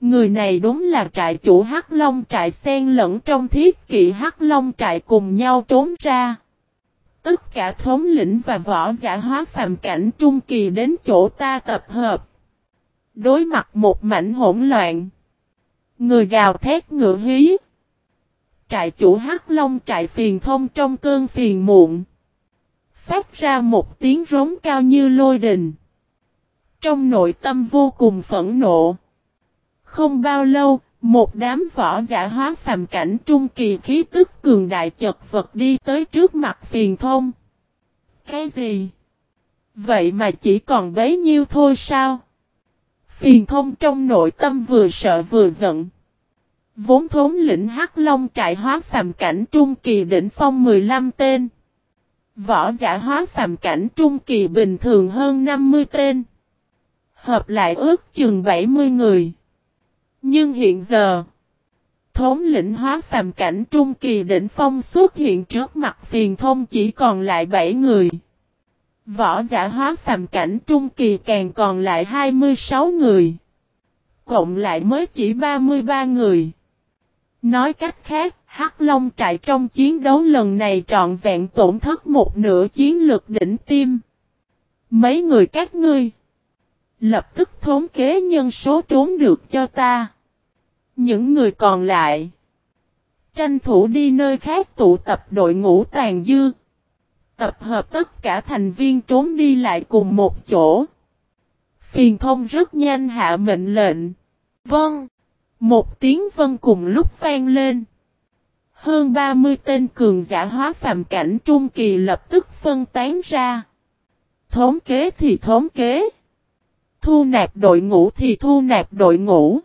Người này đúng là trại chủ Hắc Long trại xen lẫn trong thiết kỵ Hắc Long trại cùng nhau trốn ra. Tất cả thống lĩnh và võ giả hóa phàm cảnh trung kỳ đến chỗ ta tập hợp. Đối mặt một mảnh hỗn loạn. Người gào thét ngựa hí. Trại chủ Hắc Long trại phiền thông trong cơn phiền muộn. Phát ra một tiếng rống cao như lôi đình. Trong nội tâm vô cùng phẫn nộ. Không bao lâu, một đám võ giả hóa phàm cảnh trung kỳ khí tức cường đại chật vật đi tới trước mặt phiền thông. Cái gì? Vậy mà chỉ còn bấy nhiêu thôi sao? Phiền thông trong nội tâm vừa sợ vừa giận. Vốn thống lĩnh Hắc Long trại hóa phàm cảnh trung kỳ đỉnh phong 15 tên. Võ giả hóa phàm cảnh trung kỳ bình thường hơn 50 tên. Hợp lại ước chừng 70 người. Nhưng hiện giờ, thống lĩnh hóa phàm cảnh trung kỳ đỉnh phong xuất hiện trước mặt phiền thông chỉ còn lại 7 người. Võ giả hóa phàm cảnh trung kỳ càng còn lại 26 người. Cộng lại mới chỉ 33 người. Nói cách khác, Hắc Long trại trong chiến đấu lần này trọn vẹn tổn thất một nửa chiến lược đỉnh tim. Mấy người các ngươi lập tức thống kế nhân số trốn được cho ta. Những người còn lại tranh thủ đi nơi khác tụ tập đội ngũ tàn dư. Tập hợp tất cả thành viên trốn đi lại cùng một chỗ. Phiền thông rất nhanh hạ mệnh lệnh. Vâng. Một tiếng vân cùng lúc vang lên. Hơn 30 tên cường giả hóa phàm cảnh trung kỳ lập tức phân tán ra. Thống kế thì thống kế. Thu nạp đội ngũ thì thu nạp đội ngũ.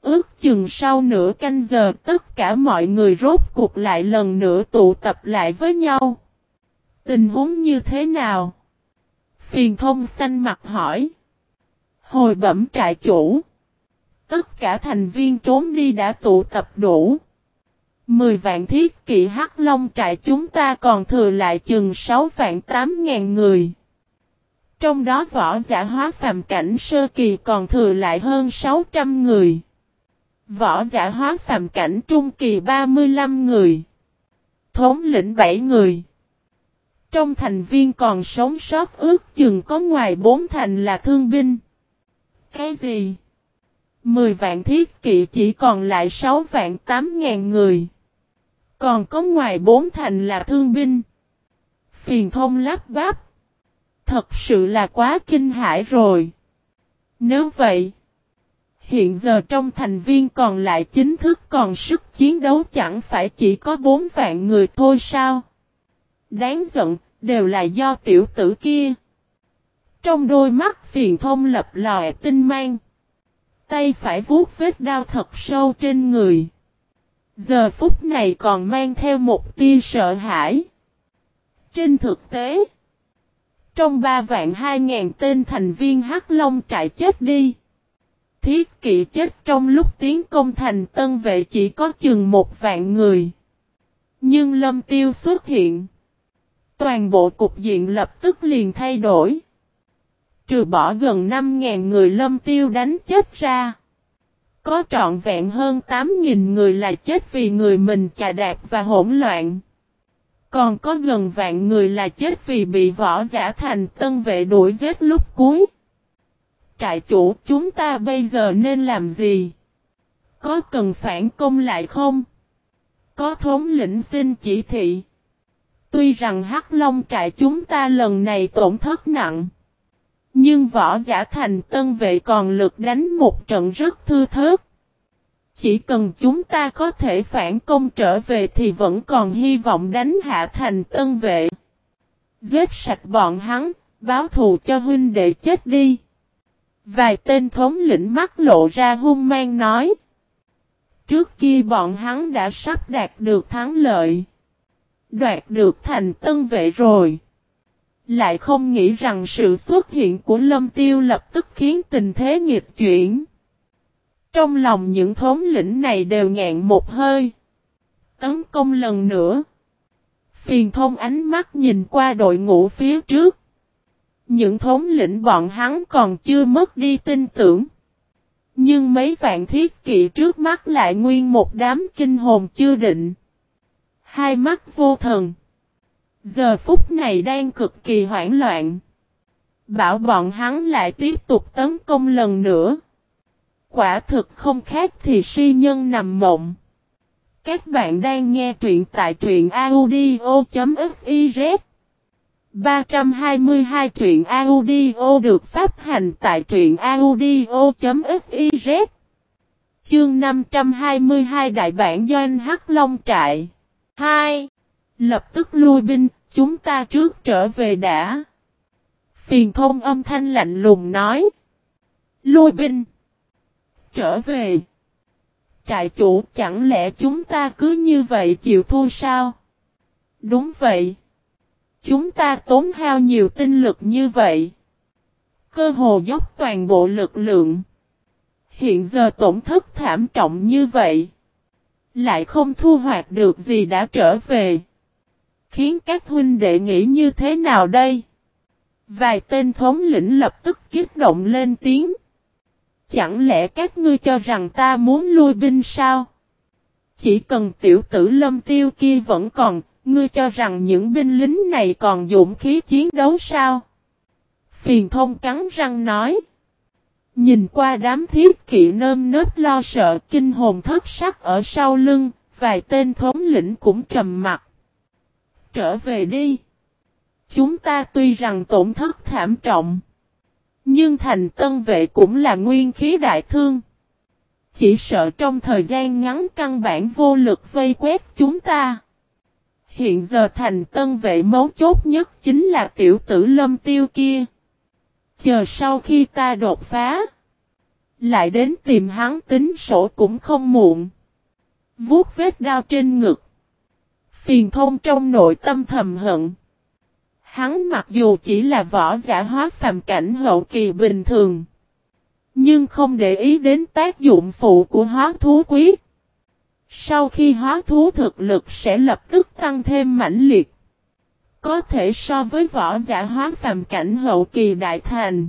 Ước chừng sau nửa canh giờ, tất cả mọi người rốt cục lại lần nữa tụ tập lại với nhau. Tình huống như thế nào? Phiền thông xanh mặt hỏi. Hồi bẩm trại chủ. Tất cả thành viên trốn đi đã tụ tập đủ. Mười vạn thiết kỵ hắc long trại chúng ta còn thừa lại chừng 6 vạn 8 ngàn người. Trong đó võ giả hóa phàm cảnh sơ kỳ còn thừa lại hơn 600 người. Võ giả hóa phàm cảnh trung kỳ 35 người. Thống lĩnh 7 người. Trong thành viên còn sống sót ước chừng có ngoài bốn thành là thương binh. Cái gì? Mười vạn thiết kỵ chỉ còn lại sáu vạn tám ngàn người. Còn có ngoài bốn thành là thương binh. Phiền thông lắp bắp. Thật sự là quá kinh hãi rồi. Nếu vậy, hiện giờ trong thành viên còn lại chính thức còn sức chiến đấu chẳng phải chỉ có bốn vạn người thôi sao? Đáng giận, đều là do tiểu tử kia. Trong đôi mắt phiền thông lập lòe tinh mang. Tay phải vuốt vết đau thật sâu trên người. Giờ phút này còn mang theo một tia sợ hãi. Trên thực tế, trong ba vạn hai ngàn tên thành viên Hắc Long trại chết đi. Thiết kỵ chết trong lúc tiến công thành tân vệ chỉ có chừng một vạn người. Nhưng lâm tiêu xuất hiện. Toàn bộ cục diện lập tức liền thay đổi. Trừ bỏ gần 5.000 người lâm tiêu đánh chết ra. Có trọn vẹn hơn 8.000 người là chết vì người mình chà đạp và hỗn loạn. Còn có gần vạn người là chết vì bị võ giả thành tân vệ đuổi giết lúc cuối. Trại chủ, chúng ta bây giờ nên làm gì? Có cần phản công lại không? Có thống lĩnh xin chỉ thị. Tuy rằng Hắc Long trại chúng ta lần này tổn thất nặng. Nhưng võ giả thành tân vệ còn lực đánh một trận rất thư thớt. Chỉ cần chúng ta có thể phản công trở về thì vẫn còn hy vọng đánh hạ thành tân vệ. Giết sạch bọn hắn, báo thù cho huynh đệ chết đi. Vài tên thống lĩnh mắt lộ ra hung mang nói. Trước kia bọn hắn đã sắp đạt được thắng lợi. Đoạt được thành tân vệ rồi. Lại không nghĩ rằng sự xuất hiện của lâm tiêu lập tức khiến tình thế nghịch chuyển. Trong lòng những thống lĩnh này đều ngạn một hơi. Tấn công lần nữa. Phiền thông ánh mắt nhìn qua đội ngũ phía trước. Những thống lĩnh bọn hắn còn chưa mất đi tin tưởng. Nhưng mấy vạn thiết kỵ trước mắt lại nguyên một đám kinh hồn chưa định. Hai mắt vô thần. Giờ phút này đang cực kỳ hoảng loạn. Bảo bọn hắn lại tiếp tục tấn công lần nữa. Quả thực không khác thì si nhân nằm mộng. Các bạn đang nghe truyện tại truyện audio.fiz 322 truyện audio được phát hành tại truyện audio.fiz Chương 522 Đại bản Doanh Hắc Long Trại 2. Lập tức lui binh, chúng ta trước trở về đã. Phiền thông âm thanh lạnh lùng nói. Lui binh. Trở về. Trại chủ chẳng lẽ chúng ta cứ như vậy chịu thua sao? Đúng vậy. Chúng ta tốn hao nhiều tinh lực như vậy. Cơ hồ dốc toàn bộ lực lượng. Hiện giờ tổn thất thảm trọng như vậy. Lại không thu hoạch được gì đã trở về. Khiến các huynh đệ nghĩ như thế nào đây? Vài tên thống lĩnh lập tức kích động lên tiếng. Chẳng lẽ các ngươi cho rằng ta muốn lui binh sao? Chỉ cần tiểu tử lâm tiêu kia vẫn còn, ngươi cho rằng những binh lính này còn dũng khí chiến đấu sao? Phiền thông cắn răng nói. Nhìn qua đám thiết kỵ nơm nớp lo sợ kinh hồn thất sắc ở sau lưng, vài tên thống lĩnh cũng trầm mặt. Trở về đi. Chúng ta tuy rằng tổn thất thảm trọng. Nhưng thành tân vệ cũng là nguyên khí đại thương. Chỉ sợ trong thời gian ngắn căn bản vô lực vây quét chúng ta. Hiện giờ thành tân vệ mấu chốt nhất chính là tiểu tử lâm tiêu kia. Chờ sau khi ta đột phá. Lại đến tìm hắn tính sổ cũng không muộn. Vuốt vết đao trên ngực. Phiền thông trong nội tâm thầm hận. Hắn mặc dù chỉ là võ giả hóa phàm cảnh hậu kỳ bình thường. Nhưng không để ý đến tác dụng phụ của hóa thú quyết. Sau khi hóa thú thực lực sẽ lập tức tăng thêm mãnh liệt. Có thể so với võ giả hóa phàm cảnh hậu kỳ đại thành.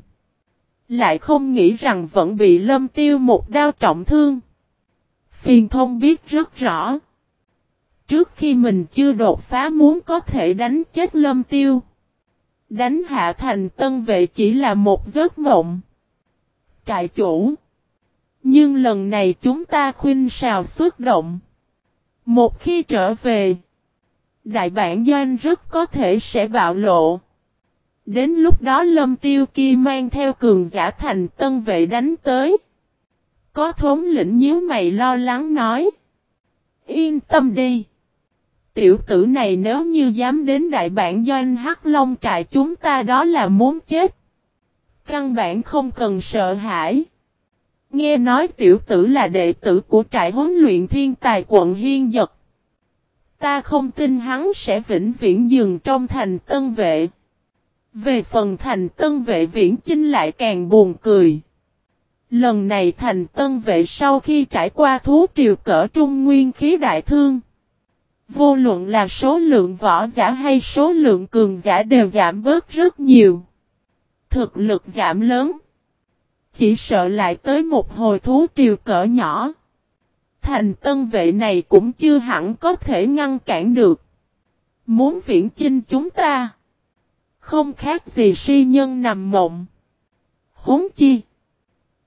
Lại không nghĩ rằng vẫn bị lâm tiêu một đao trọng thương. Phiền thông biết rất rõ. Trước khi mình chưa đột phá muốn có thể đánh chết lâm tiêu. Đánh hạ thành tân vệ chỉ là một giấc mộng. Trại chủ. Nhưng lần này chúng ta khuyên sào xuất động. Một khi trở về. Đại bản doanh rất có thể sẽ bạo lộ. Đến lúc đó lâm tiêu kia mang theo cường giả thành tân vệ đánh tới. Có thống lĩnh nhíu mày lo lắng nói. Yên tâm đi. Tiểu tử này nếu như dám đến đại bản doanh hắc long trại chúng ta đó là muốn chết. Căn bản không cần sợ hãi. Nghe nói tiểu tử là đệ tử của trại huấn luyện thiên tài quận Hiên Giật. Ta không tin hắn sẽ vĩnh viễn dừng trong thành tân vệ. Về phần thành tân vệ viễn chinh lại càng buồn cười. Lần này thành tân vệ sau khi trải qua thú triều cỡ trung nguyên khí đại thương. Vô luận là số lượng võ giả hay số lượng cường giả đều giảm bớt rất nhiều. Thực lực giảm lớn. Chỉ sợ lại tới một hồi thú triều cỡ nhỏ. Thành tân vệ này cũng chưa hẳn có thể ngăn cản được. Muốn viễn chinh chúng ta. Không khác gì si nhân nằm mộng. Huống chi.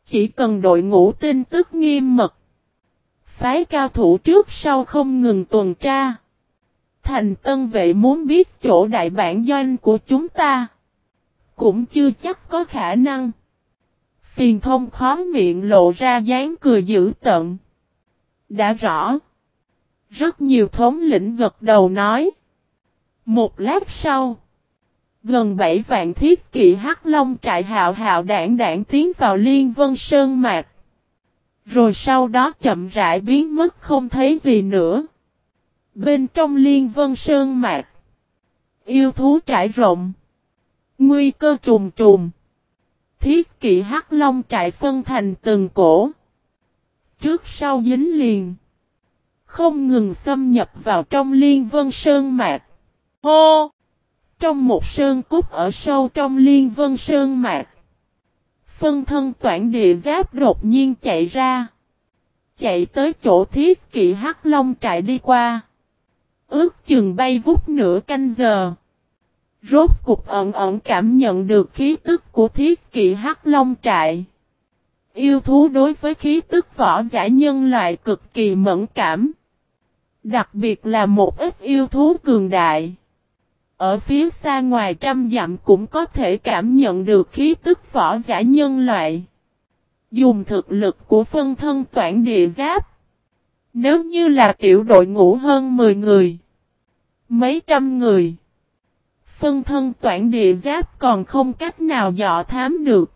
Chỉ cần đội ngũ tin tức nghiêm mật. Phái cao thủ trước sau không ngừng tuần tra. Thành tân vệ muốn biết chỗ đại bản doanh của chúng ta. Cũng chưa chắc có khả năng. Phiền thông khó miệng lộ ra dáng cười dữ tận. Đã rõ. Rất nhiều thống lĩnh gật đầu nói. Một lát sau. Gần 7 vạn thiết kỵ hắc long trại hạo hạo đảng đảng tiến vào liên vân sơn mạc. Rồi sau đó chậm rãi biến mất không thấy gì nữa. Bên trong liên vân sơn mạc. Yêu thú trải rộng. Nguy cơ trùng trùng. Thiết kỵ hắc long trại phân thành từng cổ. Trước sau dính liền. Không ngừng xâm nhập vào trong liên vân sơn mạc. Hô! Trong một sơn cúc ở sâu trong liên vân sơn mạc. Phân thân toản địa giáp đột nhiên chạy ra. Chạy tới chỗ thiết kỵ hắc long trại đi qua. Ước chừng bay vút nửa canh giờ. Rốt cục ẩn ẩn cảm nhận được khí tức của thiết kỵ hắc long trại. Yêu thú đối với khí tức võ giả nhân loại cực kỳ mẫn cảm. Đặc biệt là một ít yêu thú cường đại. Ở phía xa ngoài trăm dặm cũng có thể cảm nhận được khí tức võ giả nhân loại. Dùng thực lực của phân thân toản địa giáp. Nếu như là tiểu đội ngũ hơn 10 người. Mấy trăm người. Phân thân toản địa giáp còn không cách nào dọ thám được.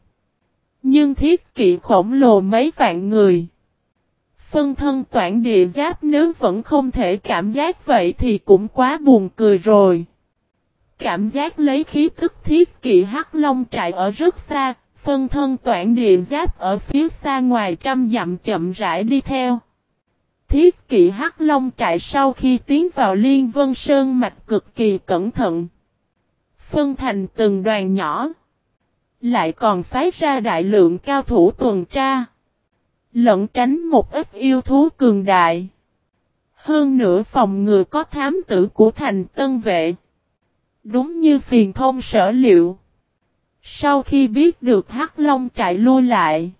Nhưng thiết kỵ khổng lồ mấy vạn người. Phân thân toản địa giáp nếu vẫn không thể cảm giác vậy thì cũng quá buồn cười rồi. Cảm giác lấy khí tức thiết kỵ hắc long trại ở rất xa, phân thân toản địa giáp ở phía xa ngoài trăm dặm chậm rãi đi theo. Thiết kỵ hắc long trại sau khi tiến vào liên vân sơn mạch cực kỳ cẩn thận. Phân thành từng đoàn nhỏ. Lại còn phái ra đại lượng cao thủ tuần tra. Lẫn tránh một ít yêu thú cường đại. Hơn nữa phòng ngừa có thám tử của thành tân vệ. Đúng như phiền thông sở liệu. Sau khi biết được Hắc Long trại lui lại.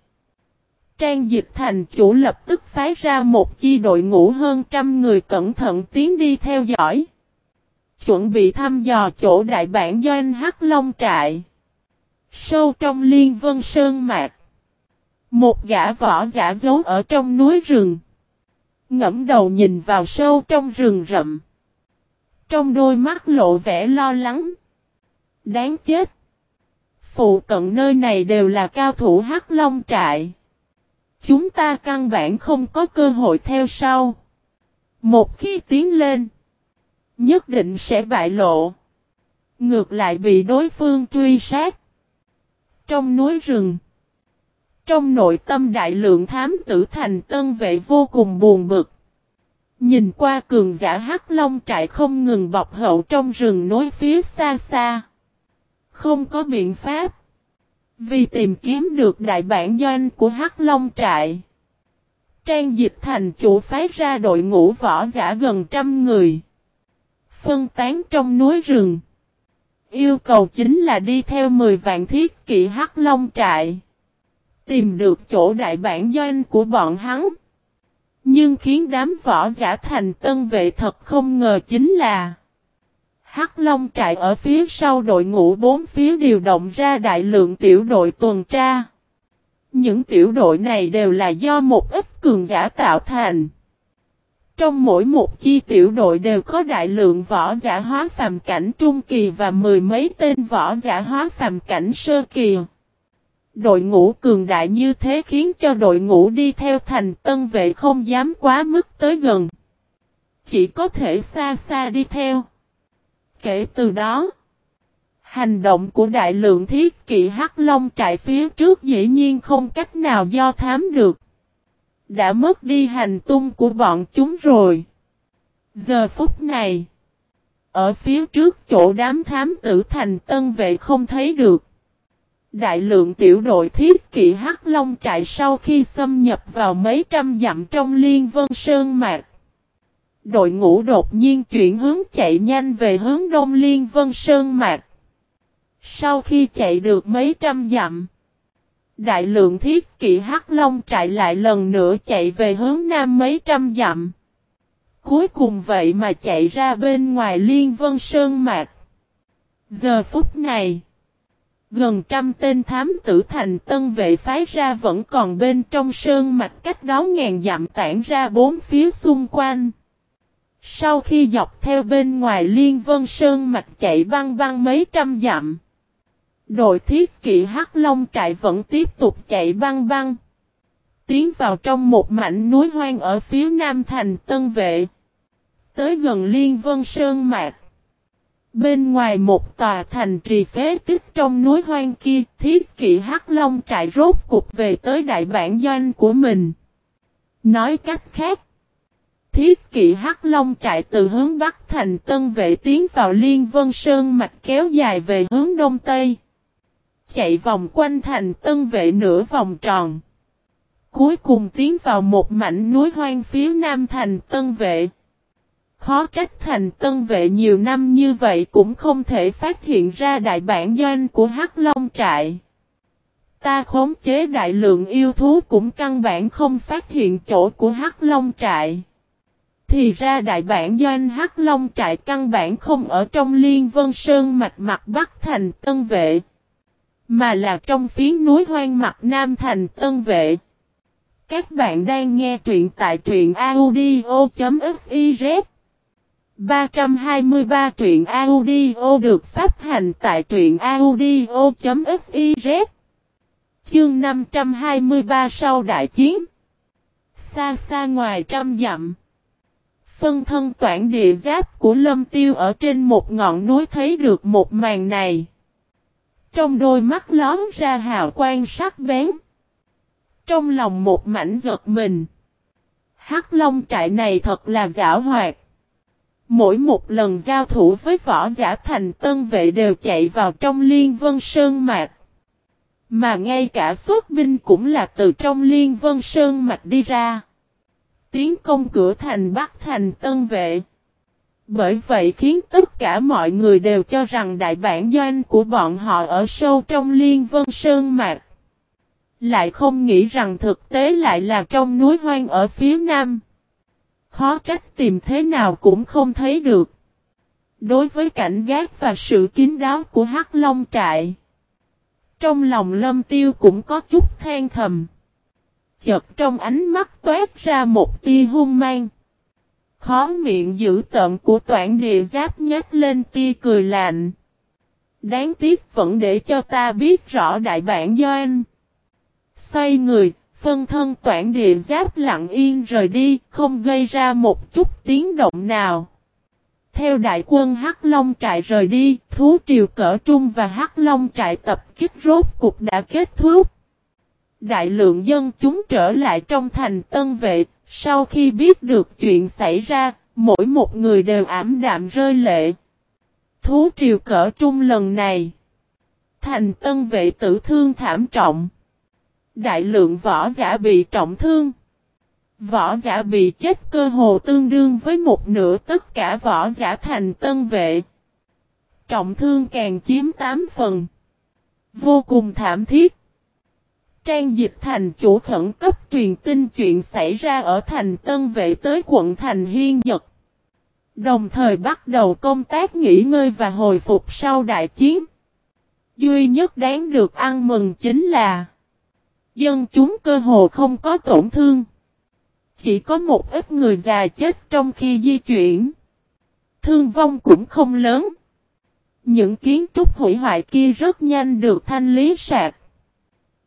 Trang dịch thành chủ lập tức phái ra một chi đội ngũ hơn trăm người cẩn thận tiến đi theo dõi. Chuẩn bị thăm dò chỗ đại bản doanh Hắc Long trại. Sâu trong liên vân sơn mạc. Một gã võ giả giấu ở trong núi rừng. Ngẫm đầu nhìn vào sâu trong rừng rậm. Trong đôi mắt lộ vẻ lo lắng. Đáng chết. Phụ cận nơi này đều là cao thủ hắc long trại. Chúng ta căn bản không có cơ hội theo sau. Một khi tiến lên. Nhất định sẽ bại lộ. Ngược lại bị đối phương truy sát. Trong núi rừng. Trong nội tâm đại lượng thám tử thành tân vệ vô cùng buồn bực. Nhìn qua cường giả hắc long trại không ngừng bọc hậu trong rừng nối phía xa xa. Không có biện pháp. Vì tìm kiếm được đại bản doanh của hắc long trại. Trang dịch thành chủ phái ra đội ngũ võ giả gần trăm người. Phân tán trong núi rừng. Yêu cầu chính là đi theo 10 vạn thiết kỵ hắc long trại. Tìm được chỗ đại bản doanh của bọn hắn. Nhưng khiến đám võ giả thành tân vệ thật không ngờ chính là, Hắc Long trại ở phía sau đội ngũ bốn phía điều động ra đại lượng tiểu đội tuần tra. Những tiểu đội này đều là do một ít cường giả tạo thành. Trong mỗi một chi tiểu đội đều có đại lượng võ giả hóa phàm cảnh trung kỳ và mười mấy tên võ giả hóa phàm cảnh sơ kỳ. Đội ngũ cường đại như thế khiến cho đội ngũ đi theo thành tân vệ không dám quá mức tới gần. Chỉ có thể xa xa đi theo. Kể từ đó, hành động của đại lượng thiết kỵ Hắc Long trại phía trước dĩ nhiên không cách nào do thám được. Đã mất đi hành tung của bọn chúng rồi. Giờ phút này, ở phía trước chỗ đám thám tử thành tân vệ không thấy được. Đại lượng tiểu đội thiết kỵ Hắc Long trại sau khi xâm nhập vào mấy trăm dặm trong liên vân sơn mạc. Đội ngũ đột nhiên chuyển hướng chạy nhanh về hướng đông liên vân sơn mạc. Sau khi chạy được mấy trăm dặm, đại lượng thiết kỵ Hắc Long trại lại lần nữa chạy về hướng nam mấy trăm dặm. Cuối cùng vậy mà chạy ra bên ngoài liên vân sơn mạc. Giờ phút này, gần trăm tên thám tử thành tân vệ phái ra vẫn còn bên trong sơn mạch cách đó ngàn dặm tản ra bốn phía xung quanh. Sau khi dọc theo bên ngoài liên vân sơn mạch chạy băng băng mấy trăm dặm. Đội thiết kỵ Hắc Long trại vẫn tiếp tục chạy băng băng. Tiến vào trong một mảnh núi hoang ở phía nam thành Tân Vệ. Tới gần Liên Vân Sơn Mạc. Bên ngoài một tòa thành trì phế tích trong núi hoang kia, thiết kỵ Hắc Long trại rốt cục về tới đại bản doanh của mình. Nói cách khác, thiết kỵ Hắc Long trại từ hướng Bắc thành Tân Vệ tiến vào Liên Vân Sơn mạch kéo dài về hướng Đông Tây. Chạy vòng quanh thành Tân Vệ nửa vòng tròn. Cuối cùng tiến vào một mảnh núi hoang phía Nam thành Tân Vệ. Khó trách thành Tân Vệ nhiều năm như vậy cũng không thể phát hiện ra đại bản doanh của Hắc Long trại. Ta khống chế đại lượng yêu thú cũng căn bản không phát hiện chỗ của Hắc Long trại. Thì ra đại bản doanh Hắc Long trại căn bản không ở trong Liên Vân Sơn mạch mặt Bắc thành Tân Vệ. Mà là trong phiến núi hoang mặt Nam thành Tân Vệ. Các bạn đang nghe truyện tại truyện audio.fif 323 truyện audio được phát hành tại truyện audio.fiz Chương 523 sau đại chiến Xa xa ngoài trăm dặm, Phân thân toản địa giáp của lâm tiêu ở trên một ngọn núi thấy được một màn này. Trong đôi mắt lón ra hào quang sắc bén. Trong lòng một mảnh giật mình. Hắc Long trại này thật là giả hoạt. Mỗi một lần giao thủ với võ giả thành tân vệ đều chạy vào trong liên vân sơn mạc. Mà ngay cả xuất binh cũng là từ trong liên vân sơn mạch đi ra tiến công cửa thành Bắc thành Tân Vệ. Bởi vậy khiến tất cả mọi người đều cho rằng đại bản doanh của bọn họ ở sâu trong liên vân sơn mạc. Lại không nghĩ rằng thực tế lại là trong núi hoang ở phía nam. Khó trách tìm thế nào cũng không thấy được. Đối với cảnh gác và sự kín đáo của Hắc Long trại. Trong lòng lâm tiêu cũng có chút than thầm chợt trong ánh mắt toát ra một tia hung mang. Khó miệng giữ tận của toản địa giáp nhếch lên tia cười lạnh. Đáng tiếc vẫn để cho ta biết rõ đại bản doanh. Xoay người, phân thân toản địa giáp lặng yên rời đi, không gây ra một chút tiếng động nào. Theo đại quân Hắc Long trại rời đi, thú triều cỡ trung và Hắc Long trại tập kích rốt cục đã kết thúc. Đại lượng dân chúng trở lại trong thành tân vệ, sau khi biết được chuyện xảy ra, mỗi một người đều ảm đạm rơi lệ. Thú triều cỡ trung lần này. Thành tân vệ tử thương thảm trọng. Đại lượng võ giả bị trọng thương. Võ giả bị chết cơ hồ tương đương với một nửa tất cả võ giả thành tân vệ. Trọng thương càng chiếm 8 phần. Vô cùng thảm thiết. Trang dịch thành chủ khẩn cấp truyền tin chuyện xảy ra ở thành Tân Vệ tới quận thành Hiên Nhật. Đồng thời bắt đầu công tác nghỉ ngơi và hồi phục sau đại chiến. Duy nhất đáng được ăn mừng chính là Dân chúng cơ hồ không có tổn thương. Chỉ có một ít người già chết trong khi di chuyển. Thương vong cũng không lớn. Những kiến trúc hủy hoại kia rất nhanh được thanh lý sạc.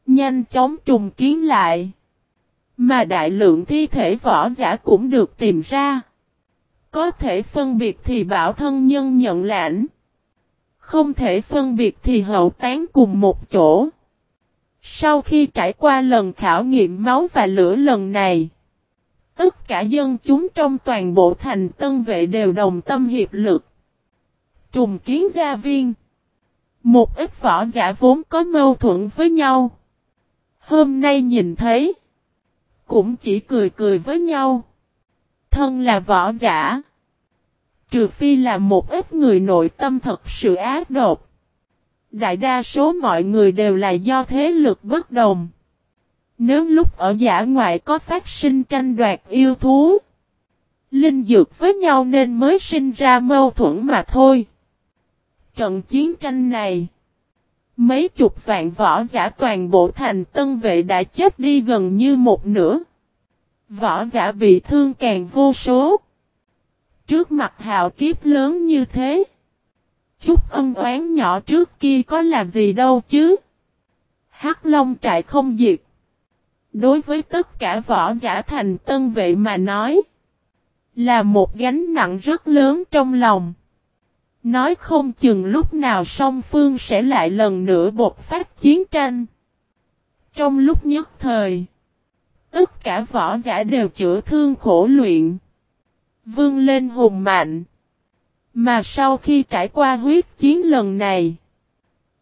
Nhanh chóng trùng kiến lại. Mà đại lượng thi thể võ giả cũng được tìm ra. Có thể phân biệt thì bảo thân nhân nhận lãnh. Không thể phân biệt thì hậu tán cùng một chỗ. Sau khi trải qua lần khảo nghiệm máu và lửa lần này, tất cả dân chúng trong toàn bộ thành tân vệ đều đồng tâm hiệp lực. Trùng kiến gia viên. Một ít võ giả vốn có mâu thuẫn với nhau. Hôm nay nhìn thấy. Cũng chỉ cười cười với nhau. Thân là võ giả. Trừ phi là một ít người nội tâm thật sự ác độc. Đại đa số mọi người đều là do thế lực bất đồng. Nếu lúc ở giả ngoại có phát sinh tranh đoạt yêu thú, linh dược với nhau nên mới sinh ra mâu thuẫn mà thôi. Trận chiến tranh này, mấy chục vạn võ giả toàn bộ thành tân vệ đã chết đi gần như một nửa. Võ giả bị thương càng vô số. Trước mặt hào kiếp lớn như thế. Chút ân oán nhỏ trước kia có là gì đâu chứ. Hắc Long trại không diệt. Đối với tất cả võ giả thành tân vệ mà nói. Là một gánh nặng rất lớn trong lòng. Nói không chừng lúc nào song phương sẽ lại lần nữa bột phát chiến tranh. Trong lúc nhất thời. Tất cả võ giả đều chữa thương khổ luyện. Vương lên hùng mạnh. Mà sau khi trải qua huyết chiến lần này,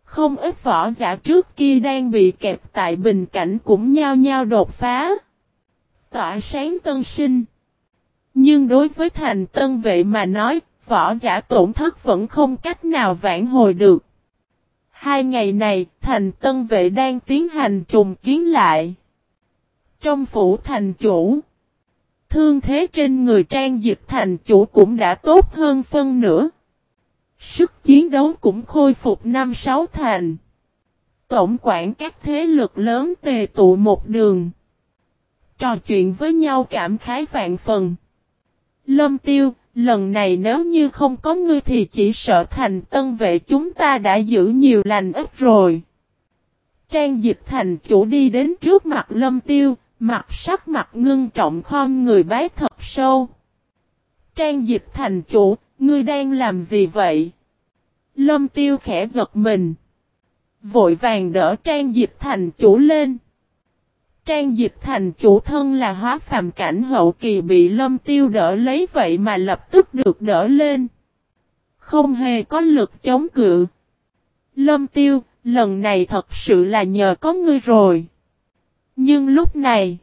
không ít võ giả trước kia đang bị kẹp tại bình cảnh cũng nhao nhao đột phá. Tỏa sáng tân sinh. Nhưng đối với thành tân vệ mà nói, võ giả tổn thất vẫn không cách nào vãn hồi được. Hai ngày này, thành tân vệ đang tiến hành trùng kiến lại. Trong phủ thành chủ, Thương thế trên người trang dịch thành chủ cũng đã tốt hơn phân nữa Sức chiến đấu cũng khôi phục năm sáu thành. Tổng quản các thế lực lớn tề tụ một đường. Trò chuyện với nhau cảm khái vạn phần. Lâm tiêu, lần này nếu như không có ngươi thì chỉ sợ thành tân vệ chúng ta đã giữ nhiều lành ít rồi. Trang dịch thành chủ đi đến trước mặt lâm tiêu, Mặt sắc mặt ngưng trọng khom người bái thật sâu. Trang dịch thành chủ, ngươi đang làm gì vậy? Lâm tiêu khẽ giật mình. Vội vàng đỡ trang dịch thành chủ lên. Trang dịch thành chủ thân là hóa phàm cảnh hậu kỳ bị lâm tiêu đỡ lấy vậy mà lập tức được đỡ lên. Không hề có lực chống cự. Lâm tiêu, lần này thật sự là nhờ có ngươi rồi. Nhưng lúc này,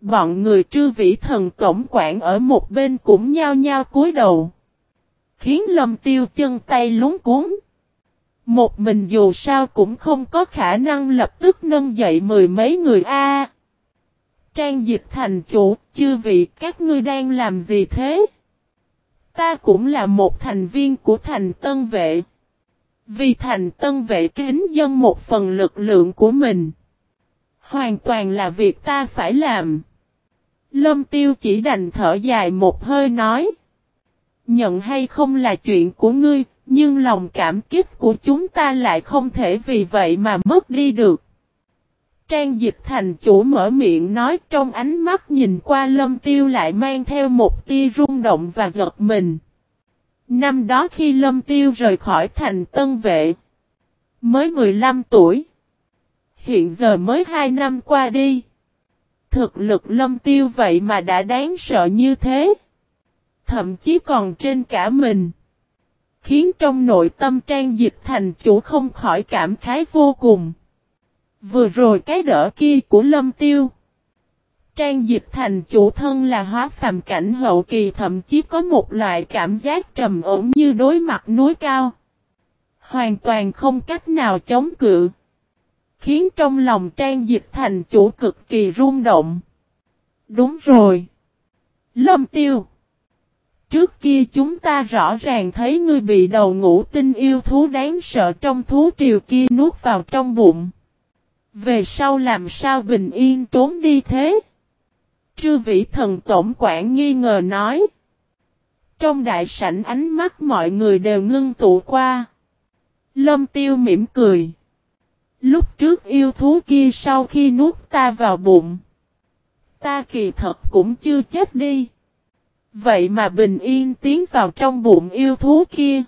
bọn người trư vĩ thần tổng quản ở một bên cũng nhao nhao cúi đầu. Khiến lâm tiêu chân tay lúng cuốn. Một mình dù sao cũng không có khả năng lập tức nâng dậy mười mấy người a. Trang dịch thành chủ, chư vị các ngươi đang làm gì thế? Ta cũng là một thành viên của thành tân vệ. Vì thành tân vệ kính dân một phần lực lượng của mình. Hoàn toàn là việc ta phải làm. Lâm tiêu chỉ đành thở dài một hơi nói. Nhận hay không là chuyện của ngươi, nhưng lòng cảm kích của chúng ta lại không thể vì vậy mà mất đi được. Trang dịch thành chủ mở miệng nói trong ánh mắt nhìn qua lâm tiêu lại mang theo một tia rung động và giật mình. Năm đó khi lâm tiêu rời khỏi thành tân vệ, mới 15 tuổi. Hiện giờ mới 2 năm qua đi. Thực lực lâm tiêu vậy mà đã đáng sợ như thế. Thậm chí còn trên cả mình. Khiến trong nội tâm trang dịch thành chủ không khỏi cảm khái vô cùng. Vừa rồi cái đỡ kia của lâm tiêu. Trang dịch thành chủ thân là hóa phàm cảnh hậu kỳ, thậm chí có một loại cảm giác trầm ổn như đối mặt núi cao. Hoàn toàn không cách nào chống cự. Khiến trong lòng trang dịch thành chủ cực kỳ rung động. Đúng rồi. Lâm tiêu. Trước kia chúng ta rõ ràng thấy ngươi bị đầu ngũ tinh yêu thú đáng sợ trong thú triều kia nuốt vào trong bụng. Về sau làm sao bình yên trốn đi thế? Trư vị thần tổng quản nghi ngờ nói. Trong đại sảnh ánh mắt mọi người đều ngưng tụ qua. Lâm tiêu mỉm cười. Lúc trước yêu thú kia sau khi nuốt ta vào bụng. Ta kỳ thật cũng chưa chết đi. Vậy mà bình yên tiến vào trong bụng yêu thú kia.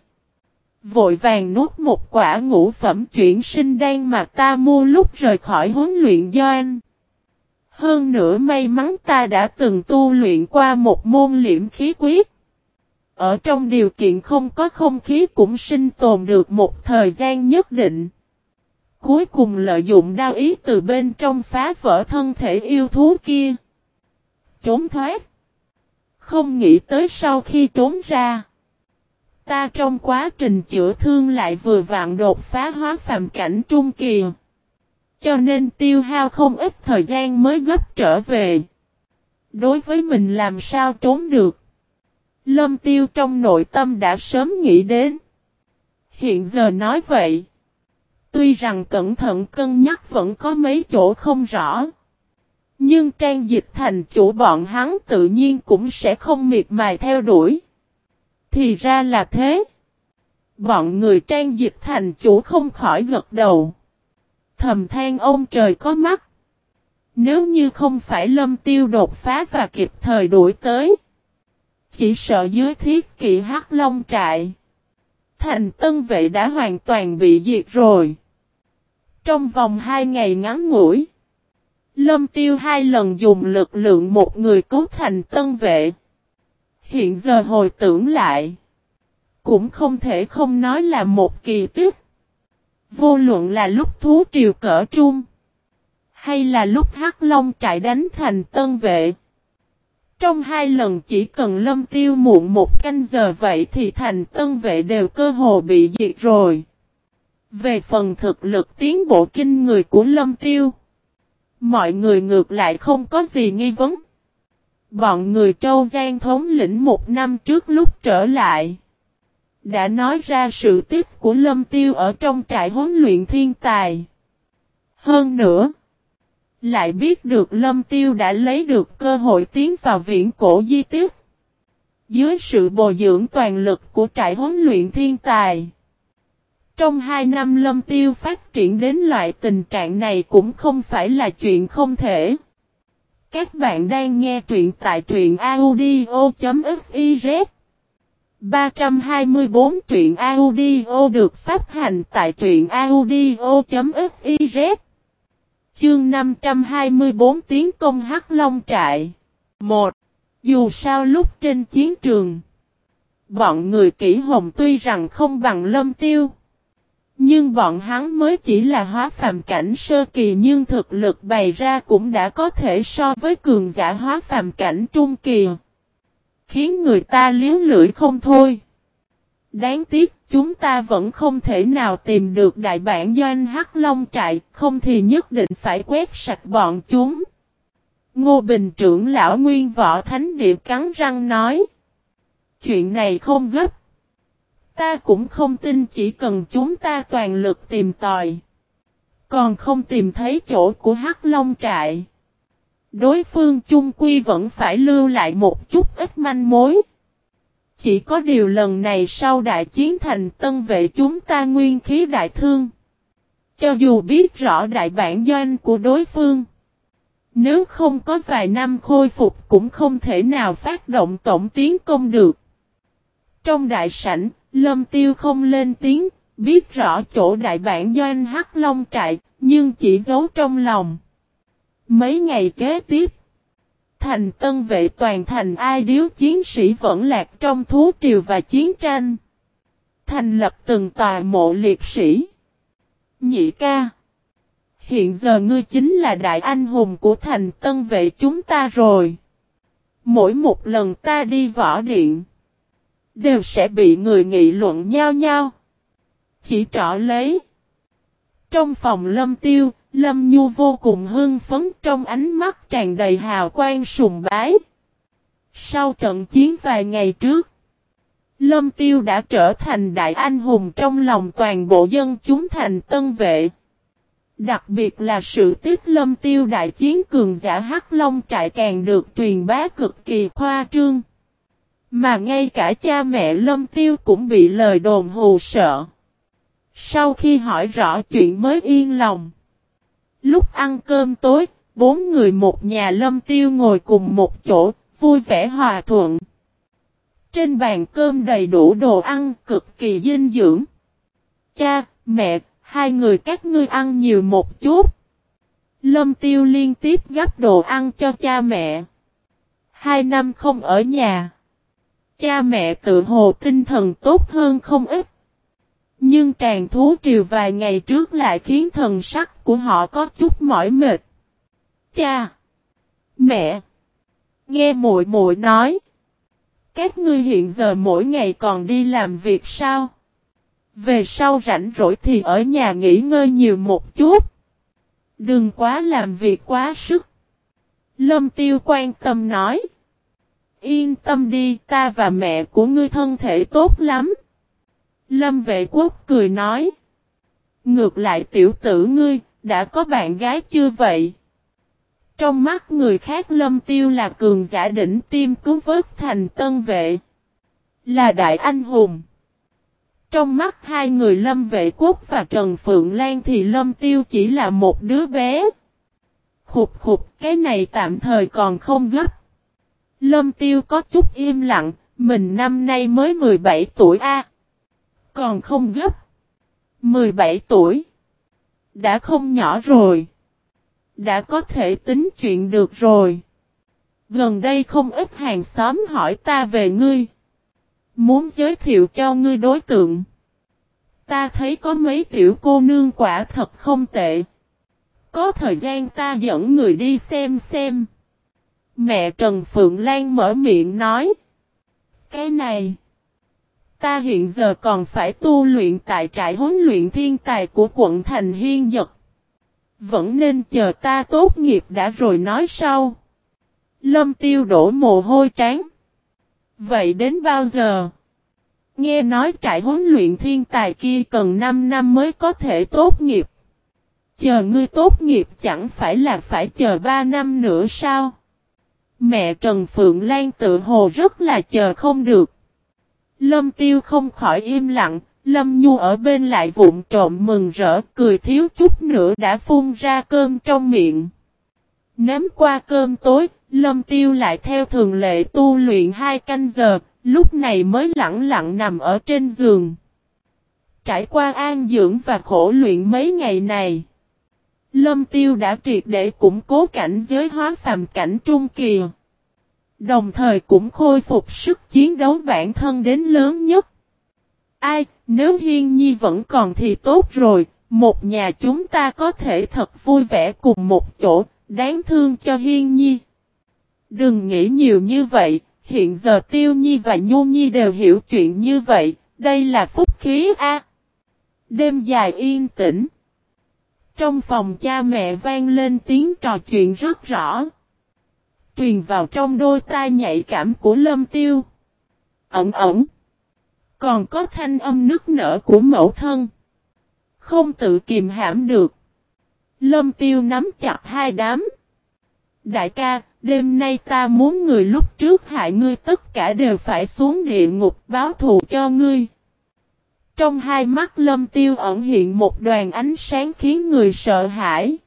Vội vàng nuốt một quả ngũ phẩm chuyển sinh đan mà ta mua lúc rời khỏi huấn luyện doanh. Hơn nữa may mắn ta đã từng tu luyện qua một môn liễm khí quyết. Ở trong điều kiện không có không khí cũng sinh tồn được một thời gian nhất định. Cuối cùng lợi dụng đao ý từ bên trong phá vỡ thân thể yêu thú kia. Trốn thoát. Không nghĩ tới sau khi trốn ra. Ta trong quá trình chữa thương lại vừa vạn đột phá hóa phàm cảnh trung kỳ. Cho nên tiêu hao không ít thời gian mới gấp trở về. Đối với mình làm sao trốn được. Lâm tiêu trong nội tâm đã sớm nghĩ đến. Hiện giờ nói vậy. Tuy rằng cẩn thận cân nhắc vẫn có mấy chỗ không rõ. Nhưng trang dịch thành chủ bọn hắn tự nhiên cũng sẽ không miệt mài theo đuổi. Thì ra là thế. Bọn người trang dịch thành chủ không khỏi gật đầu. Thầm than ông trời có mắt. Nếu như không phải lâm tiêu đột phá và kịp thời đuổi tới. Chỉ sợ dưới thiết kỵ hắc long trại. Thành tân vệ đã hoàn toàn bị diệt rồi. Trong vòng hai ngày ngắn ngủi. Lâm tiêu hai lần dùng lực lượng một người cứu thành tân vệ. Hiện giờ hồi tưởng lại. Cũng không thể không nói là một kỳ tích. Vô luận là lúc thú triều cỡ trung. Hay là lúc hắc long trại đánh thành tân vệ. Trong hai lần chỉ cần lâm tiêu muộn một canh giờ vậy thì thành tân vệ đều cơ hồ bị diệt rồi. Về phần thực lực tiến bộ kinh người của lâm tiêu. Mọi người ngược lại không có gì nghi vấn. Bọn người Châu Giang thống lĩnh một năm trước lúc trở lại. Đã nói ra sự tích của lâm tiêu ở trong trại huấn luyện thiên tài. Hơn nữa. Lại biết được lâm tiêu đã lấy được cơ hội tiến vào viễn cổ di tích. Dưới sự bồi dưỡng toàn lực của trại huấn luyện thiên tài. Trong hai năm lâm tiêu phát triển đến loại tình trạng này cũng không phải là chuyện không thể. Các bạn đang nghe truyện tại truyện audio.fiz 324 truyện audio được phát hành tại truyện audio.fiz Chương 524 tiếng công hắc long trại 1. Dù sao lúc trên chiến trường, Bọn người kỹ hồng tuy rằng không bằng lâm tiêu nhưng bọn hắn mới chỉ là hóa phàm cảnh sơ kỳ nhưng thực lực bày ra cũng đã có thể so với cường giả hóa phàm cảnh trung kỳ. Khiến người ta liếu lưỡi không thôi. Đáng tiếc chúng ta vẫn không thể nào tìm được đại bản doanh Hắc Long trại, không thì nhất định phải quét sạch bọn chúng. Ngô Bình trưởng lão nguyên võ thánh địa cắn răng nói. Chuyện này không gấp. Ta cũng không tin chỉ cần chúng ta toàn lực tìm tòi. Còn không tìm thấy chỗ của Hắc Long trại. Đối phương chung quy vẫn phải lưu lại một chút ít manh mối. Chỉ có điều lần này sau đại chiến thành tân vệ chúng ta nguyên khí đại thương. Cho dù biết rõ đại bản doanh của đối phương. Nếu không có vài năm khôi phục cũng không thể nào phát động tổng tiến công được. Trong đại sảnh, Lâm Tiêu không lên tiếng, biết rõ chỗ đại bản doanh Hắc Long trại, nhưng chỉ giấu trong lòng. Mấy ngày kế tiếp, thành tân vệ toàn thành ai điếu chiến sĩ vẫn lạc trong thú triều và chiến tranh. Thành lập từng tòa mộ liệt sĩ. Nhị ca. Hiện giờ ngươi chính là đại anh hùng của thành tân vệ chúng ta rồi. Mỗi một lần ta đi võ điện. Đều sẽ bị người nghị luận nhau nhau. Chỉ trỏ lấy. Trong phòng lâm tiêu, lâm nhu vô cùng hưng phấn trong ánh mắt tràn đầy hào quang sùng bái. Sau trận chiến vài ngày trước, Lâm Tiêu đã trở thành đại anh hùng trong lòng toàn bộ dân chúng thành tân vệ. Đặc biệt là sự tiết Lâm Tiêu đại chiến cường giả Hắc Long trại càng được truyền bá cực kỳ khoa trương. Mà ngay cả cha mẹ Lâm Tiêu cũng bị lời đồn hù sợ. Sau khi hỏi rõ chuyện mới yên lòng. Lúc ăn cơm tối, bốn người một nhà Lâm Tiêu ngồi cùng một chỗ, vui vẻ hòa thuận. Trên bàn cơm đầy đủ đồ ăn cực kỳ dinh dưỡng. Cha, mẹ, hai người các ngươi ăn nhiều một chút. Lâm Tiêu liên tiếp gấp đồ ăn cho cha mẹ. Hai năm không ở nhà. Cha mẹ tự hồ tinh thần tốt hơn không ít. Nhưng tràn thú triều vài ngày trước lại khiến thần sắc của họ có chút mỏi mệt. Cha! Mẹ! Nghe muội muội nói. Các ngươi hiện giờ mỗi ngày còn đi làm việc sao? Về sau rảnh rỗi thì ở nhà nghỉ ngơi nhiều một chút. Đừng quá làm việc quá sức. Lâm Tiêu quan tâm nói. Yên tâm đi, ta và mẹ của ngươi thân thể tốt lắm. Lâm vệ quốc cười nói. Ngược lại tiểu tử ngươi, đã có bạn gái chưa vậy? Trong mắt người khác lâm tiêu là cường giả đỉnh tim cứu vớt thành tân vệ. Là đại anh hùng. Trong mắt hai người lâm vệ quốc và Trần Phượng Lan thì lâm tiêu chỉ là một đứa bé. Khục khục cái này tạm thời còn không gấp. Lâm tiêu có chút im lặng, mình năm nay mới 17 tuổi a Còn không gấp. 17 tuổi. Đã không nhỏ rồi. Đã có thể tính chuyện được rồi. Gần đây không ít hàng xóm hỏi ta về ngươi. Muốn giới thiệu cho ngươi đối tượng. Ta thấy có mấy tiểu cô nương quả thật không tệ. Có thời gian ta dẫn người đi xem xem. Mẹ Trần Phượng Lan mở miệng nói. Cái này. Ta hiện giờ còn phải tu luyện tại trại huấn luyện thiên tài của quận Thành Hiên Dật. Vẫn nên chờ ta tốt nghiệp đã rồi nói sau. Lâm tiêu đổ mồ hôi trán. Vậy đến bao giờ? Nghe nói trại huấn luyện thiên tài kia cần 5 năm mới có thể tốt nghiệp. Chờ ngươi tốt nghiệp chẳng phải là phải chờ 3 năm nữa sao? Mẹ Trần Phượng Lan tự hồ rất là chờ không được. Lâm Tiêu không khỏi im lặng, Lâm Nhu ở bên lại vụn trộm mừng rỡ, cười thiếu chút nữa đã phun ra cơm trong miệng. Nếm qua cơm tối, Lâm Tiêu lại theo thường lệ tu luyện hai canh giờ, lúc này mới lặng lặng nằm ở trên giường. Trải qua an dưỡng và khổ luyện mấy ngày này, Lâm Tiêu đã triệt để củng cố cảnh giới hóa phàm cảnh trung kỳ. Đồng thời cũng khôi phục sức chiến đấu bản thân đến lớn nhất. Ai, nếu Hiên Nhi vẫn còn thì tốt rồi, một nhà chúng ta có thể thật vui vẻ cùng một chỗ, đáng thương cho Hiên Nhi. Đừng nghĩ nhiều như vậy, hiện giờ Tiêu Nhi và Nhu Nhi đều hiểu chuyện như vậy, đây là phúc khí a. Đêm dài yên tĩnh. Trong phòng cha mẹ vang lên tiếng trò chuyện rất rõ. Truyền vào trong đôi tai nhạy cảm của Lâm Tiêu. Ẩn ẩn. Còn có thanh âm nức nở của mẫu thân. Không tự kìm hãm được. Lâm tiêu nắm chặt hai đám. Đại ca, đêm nay ta muốn người lúc trước hại ngươi tất cả đều phải xuống địa ngục báo thù cho ngươi. Trong hai mắt lâm tiêu ẩn hiện một đoàn ánh sáng khiến người sợ hãi.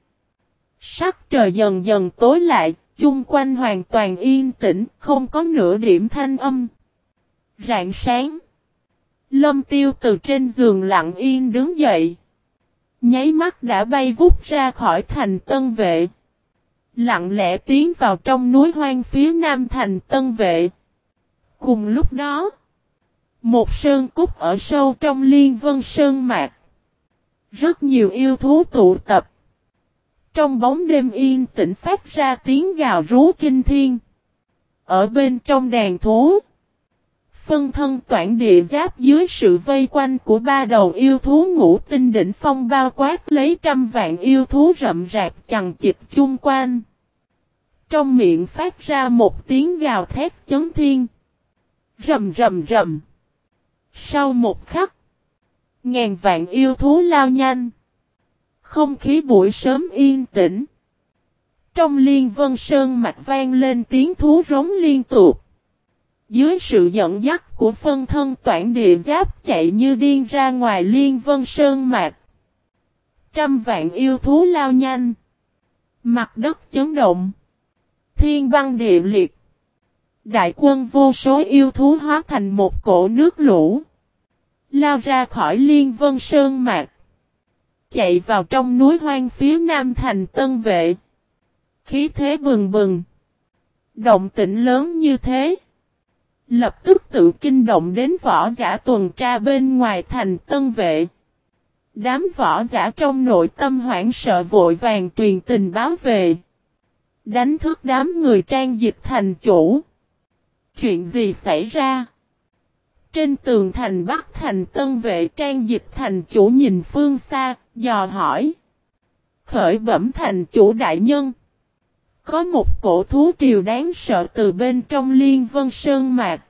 Sắc trời dần dần tối lại, chung quanh hoàn toàn yên tĩnh, không có nửa điểm thanh âm. Rạng sáng. Lâm tiêu từ trên giường lặng yên đứng dậy. Nháy mắt đã bay vút ra khỏi thành tân vệ. Lặng lẽ tiến vào trong núi hoang phía nam thành tân vệ. Cùng lúc đó, một sơn cúc ở sâu trong liên vân sơn mạc. Rất nhiều yêu thú tụ tập. Trong bóng đêm yên tĩnh phát ra tiếng gào rú kinh thiên. Ở bên trong đàn thú. Phân thân toản địa giáp dưới sự vây quanh của ba đầu yêu thú ngũ tinh đỉnh phong bao quát lấy trăm vạn yêu thú rậm rạp chằng chịch chung quanh. Trong miệng phát ra một tiếng gào thét chấn thiên. Rầm rầm rầm. Sau một khắc. Ngàn vạn yêu thú lao nhanh. Không khí buổi sớm yên tĩnh. Trong liên vân sơn mạch vang lên tiếng thú rống liên tục. Dưới sự dẫn dắt của phân thân toản địa giáp chạy như điên ra ngoài liên vân sơn mạch. Trăm vạn yêu thú lao nhanh. Mặt đất chấn động. Thiên băng địa liệt. Đại quân vô số yêu thú hóa thành một cổ nước lũ. Lao ra khỏi liên vân sơn mạc. Chạy vào trong núi hoang phía nam thành tân vệ. Khí thế bừng bừng. Động tĩnh lớn như thế. Lập tức tự kinh động đến võ giả tuần tra bên ngoài thành tân vệ. Đám võ giả trong nội tâm hoảng sợ vội vàng truyền tình báo về. Đánh thức đám người trang dịch thành chủ. Chuyện gì xảy ra? Trên tường thành Bắc thành tân vệ trang dịch thành chủ nhìn phương xa, dò hỏi. Khởi bẩm thành chủ đại nhân. Có một cổ thú triều đáng sợ từ bên trong liên vân sơn mạc.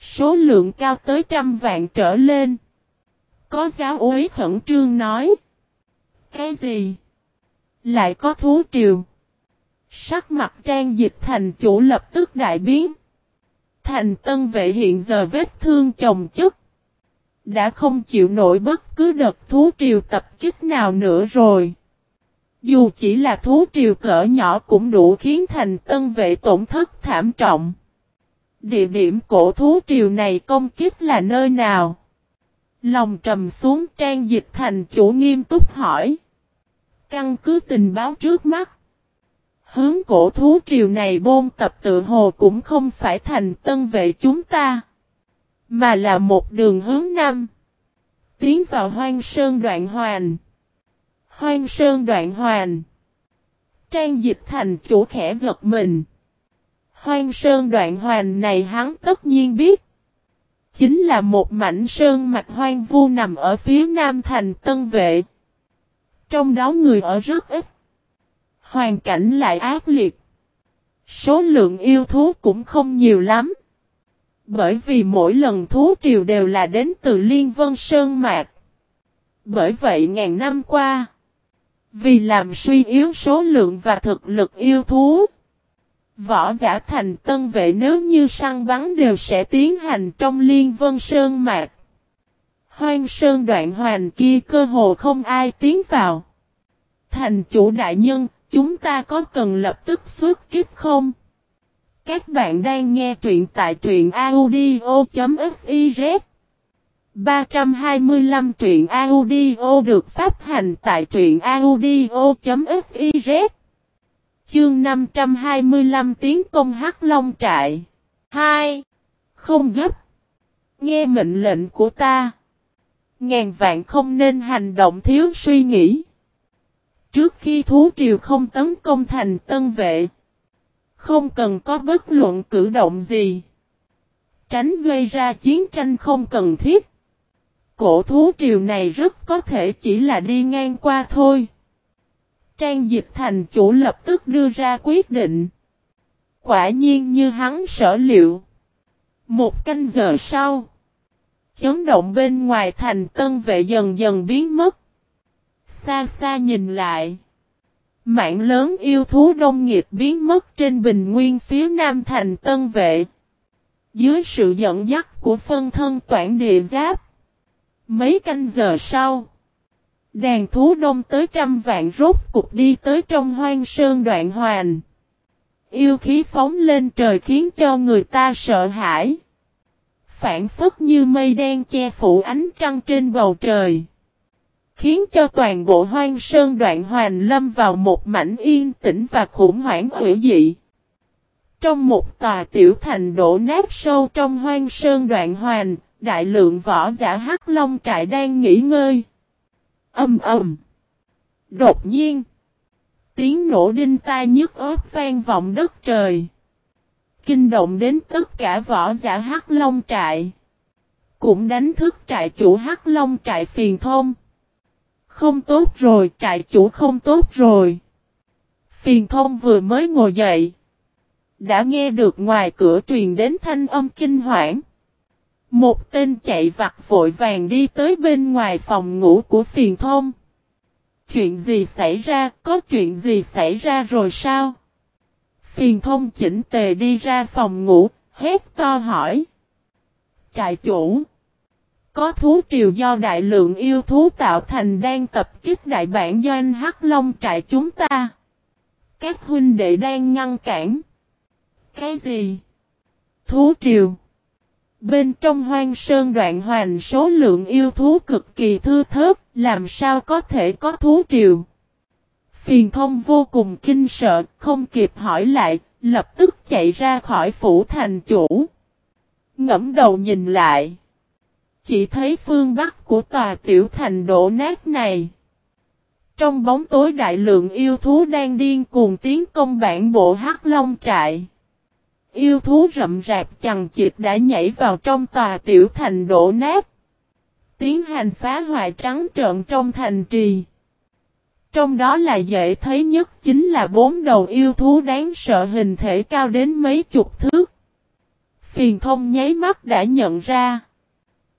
Số lượng cao tới trăm vạn trở lên. Có giáo úy khẩn trương nói. Cái gì? Lại có thú triều. Sắc mặt trang dịch thành chủ lập tức đại biến. Thành tân vệ hiện giờ vết thương chồng chất. Đã không chịu nổi bất cứ đợt thú triều tập kích nào nữa rồi. Dù chỉ là thú triều cỡ nhỏ cũng đủ khiến thành tân vệ tổn thất thảm trọng. Địa điểm cổ thú triều này công kích là nơi nào? Lòng trầm xuống trang dịch thành chủ nghiêm túc hỏi. Căn cứ tình báo trước mắt. Hướng cổ thú triều này bôn tập tự hồ cũng không phải thành tân vệ chúng ta. Mà là một đường hướng nam. Tiến vào hoang sơn đoạn hoàn. Hoang sơn đoạn hoàn. Trang dịch thành chủ khẽ giật mình. Hoang sơn đoạn hoàn này hắn tất nhiên biết. Chính là một mảnh sơn mạch hoang vu nằm ở phía nam thành tân vệ. Trong đó người ở rất ít hoàn cảnh lại ác liệt. Số lượng yêu thú cũng không nhiều lắm. Bởi vì mỗi lần thú triều đều là đến từ Liên Vân Sơn Mạc. Bởi vậy ngàn năm qua, vì làm suy yếu số lượng và thực lực yêu thú, võ giả thành tân vệ nếu như săn bắn đều sẽ tiến hành trong Liên Vân Sơn Mạc. Hoang Sơn đoạn hoàn kia cơ hồ không ai tiến vào. Thành chủ đại nhân, Chúng ta có cần lập tức xuất kích không? Các bạn đang nghe truyện tại truyện audio.fiz 325 truyện audio được phát hành tại truyện audio.fiz Chương 525 tiếng công hắc long trại. 2. Không gấp. Nghe mệnh lệnh của ta. Ngàn vạn không nên hành động thiếu suy nghĩ. Trước khi thú triều không tấn công thành tân vệ. Không cần có bất luận cử động gì. Tránh gây ra chiến tranh không cần thiết. Cổ thú triều này rất có thể chỉ là đi ngang qua thôi. Trang dịch thành chủ lập tức đưa ra quyết định. Quả nhiên như hắn sở liệu. Một canh giờ sau. Chấn động bên ngoài thành tân vệ dần dần biến mất xa xa nhìn lại. Mạng lớn yêu thú đông nghiệp biến mất trên bình nguyên phía nam thành tân vệ. Dưới sự dẫn dắt của phân thân toản địa giáp. Mấy canh giờ sau. Đàn thú đông tới trăm vạn rốt cục đi tới trong hoang sơn đoạn hoàn. Yêu khí phóng lên trời khiến cho người ta sợ hãi. Phản phất như mây đen che phủ ánh trăng trên bầu trời. Khiến cho toàn bộ hoang sơn đoạn hoàn lâm vào một mảnh yên tĩnh và khủng hoảng hủy dị. Trong một tòa tiểu thành đổ nát sâu trong hoang sơn đoạn hoàn, đại lượng võ giả hắc long trại đang nghỉ ngơi. Âm ầm. Đột nhiên. Tiếng nổ đinh tai nhức ớt vang vọng đất trời. Kinh động đến tất cả võ giả Hắc Long trại. Cũng đánh thức trại chủ Hắc Long trại phiền thông. Không tốt rồi, trại chủ không tốt rồi. Phiền thông vừa mới ngồi dậy. Đã nghe được ngoài cửa truyền đến thanh âm kinh hoảng. Một tên chạy vặt vội vàng đi tới bên ngoài phòng ngủ của phiền thông. Chuyện gì xảy ra, có chuyện gì xảy ra rồi sao? Phiền thông chỉnh tề đi ra phòng ngủ, hét to hỏi. Trại chủ. Có thú triều do đại lượng yêu thú tạo thành đang tập kích đại bản doanh Hắc Long trại chúng ta. Các huynh đệ đang ngăn cản. Cái gì? Thú triều. Bên trong hoang sơn đoạn hoành số lượng yêu thú cực kỳ thư thớt, làm sao có thể có thú triều. Phiền thông vô cùng kinh sợ, không kịp hỏi lại, lập tức chạy ra khỏi phủ thành chủ. Ngẫm đầu nhìn lại. Chỉ thấy phương bắc của tòa tiểu thành đổ nát này. Trong bóng tối đại lượng yêu thú đang điên cuồng tiến công bản bộ hắc long trại. Yêu thú rậm rạp chằng chịt đã nhảy vào trong tòa tiểu thành đổ nát. Tiến hành phá hoại trắng trợn trong thành trì. Trong đó là dễ thấy nhất chính là bốn đầu yêu thú đáng sợ hình thể cao đến mấy chục thước. Phiền thông nháy mắt đã nhận ra.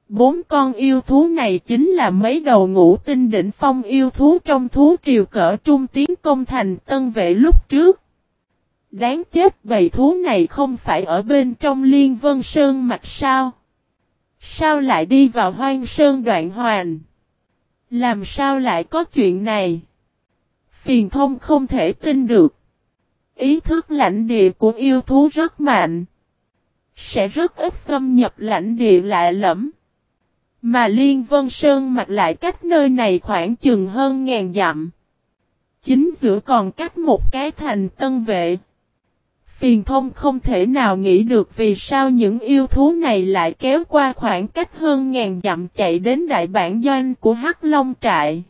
Bốn con yêu thú này chính là mấy đầu ngũ tinh đỉnh phong yêu thú trong thú triều cỡ trung tiến công thành tân vệ lúc trước. Đáng chết, bầy thú này không phải ở bên trong liên vân sơn mạch sao? Sao lại đi vào hoang sơn đoạn hoàn? Làm sao lại có chuyện này? Phiền thông không thể tin được. Ý thức lãnh địa của yêu thú rất mạnh. Sẽ rất ít xâm nhập lãnh địa lạ lẫm. Mà Liên Vân Sơn mạch lại cách nơi này khoảng chừng hơn ngàn dặm. Chính giữa còn cách một cái thành tân vệ. Phiền thông không thể nào nghĩ được vì sao những yêu thú này lại kéo qua khoảng cách hơn ngàn dặm chạy đến đại bản doanh của Hắc Long Trại.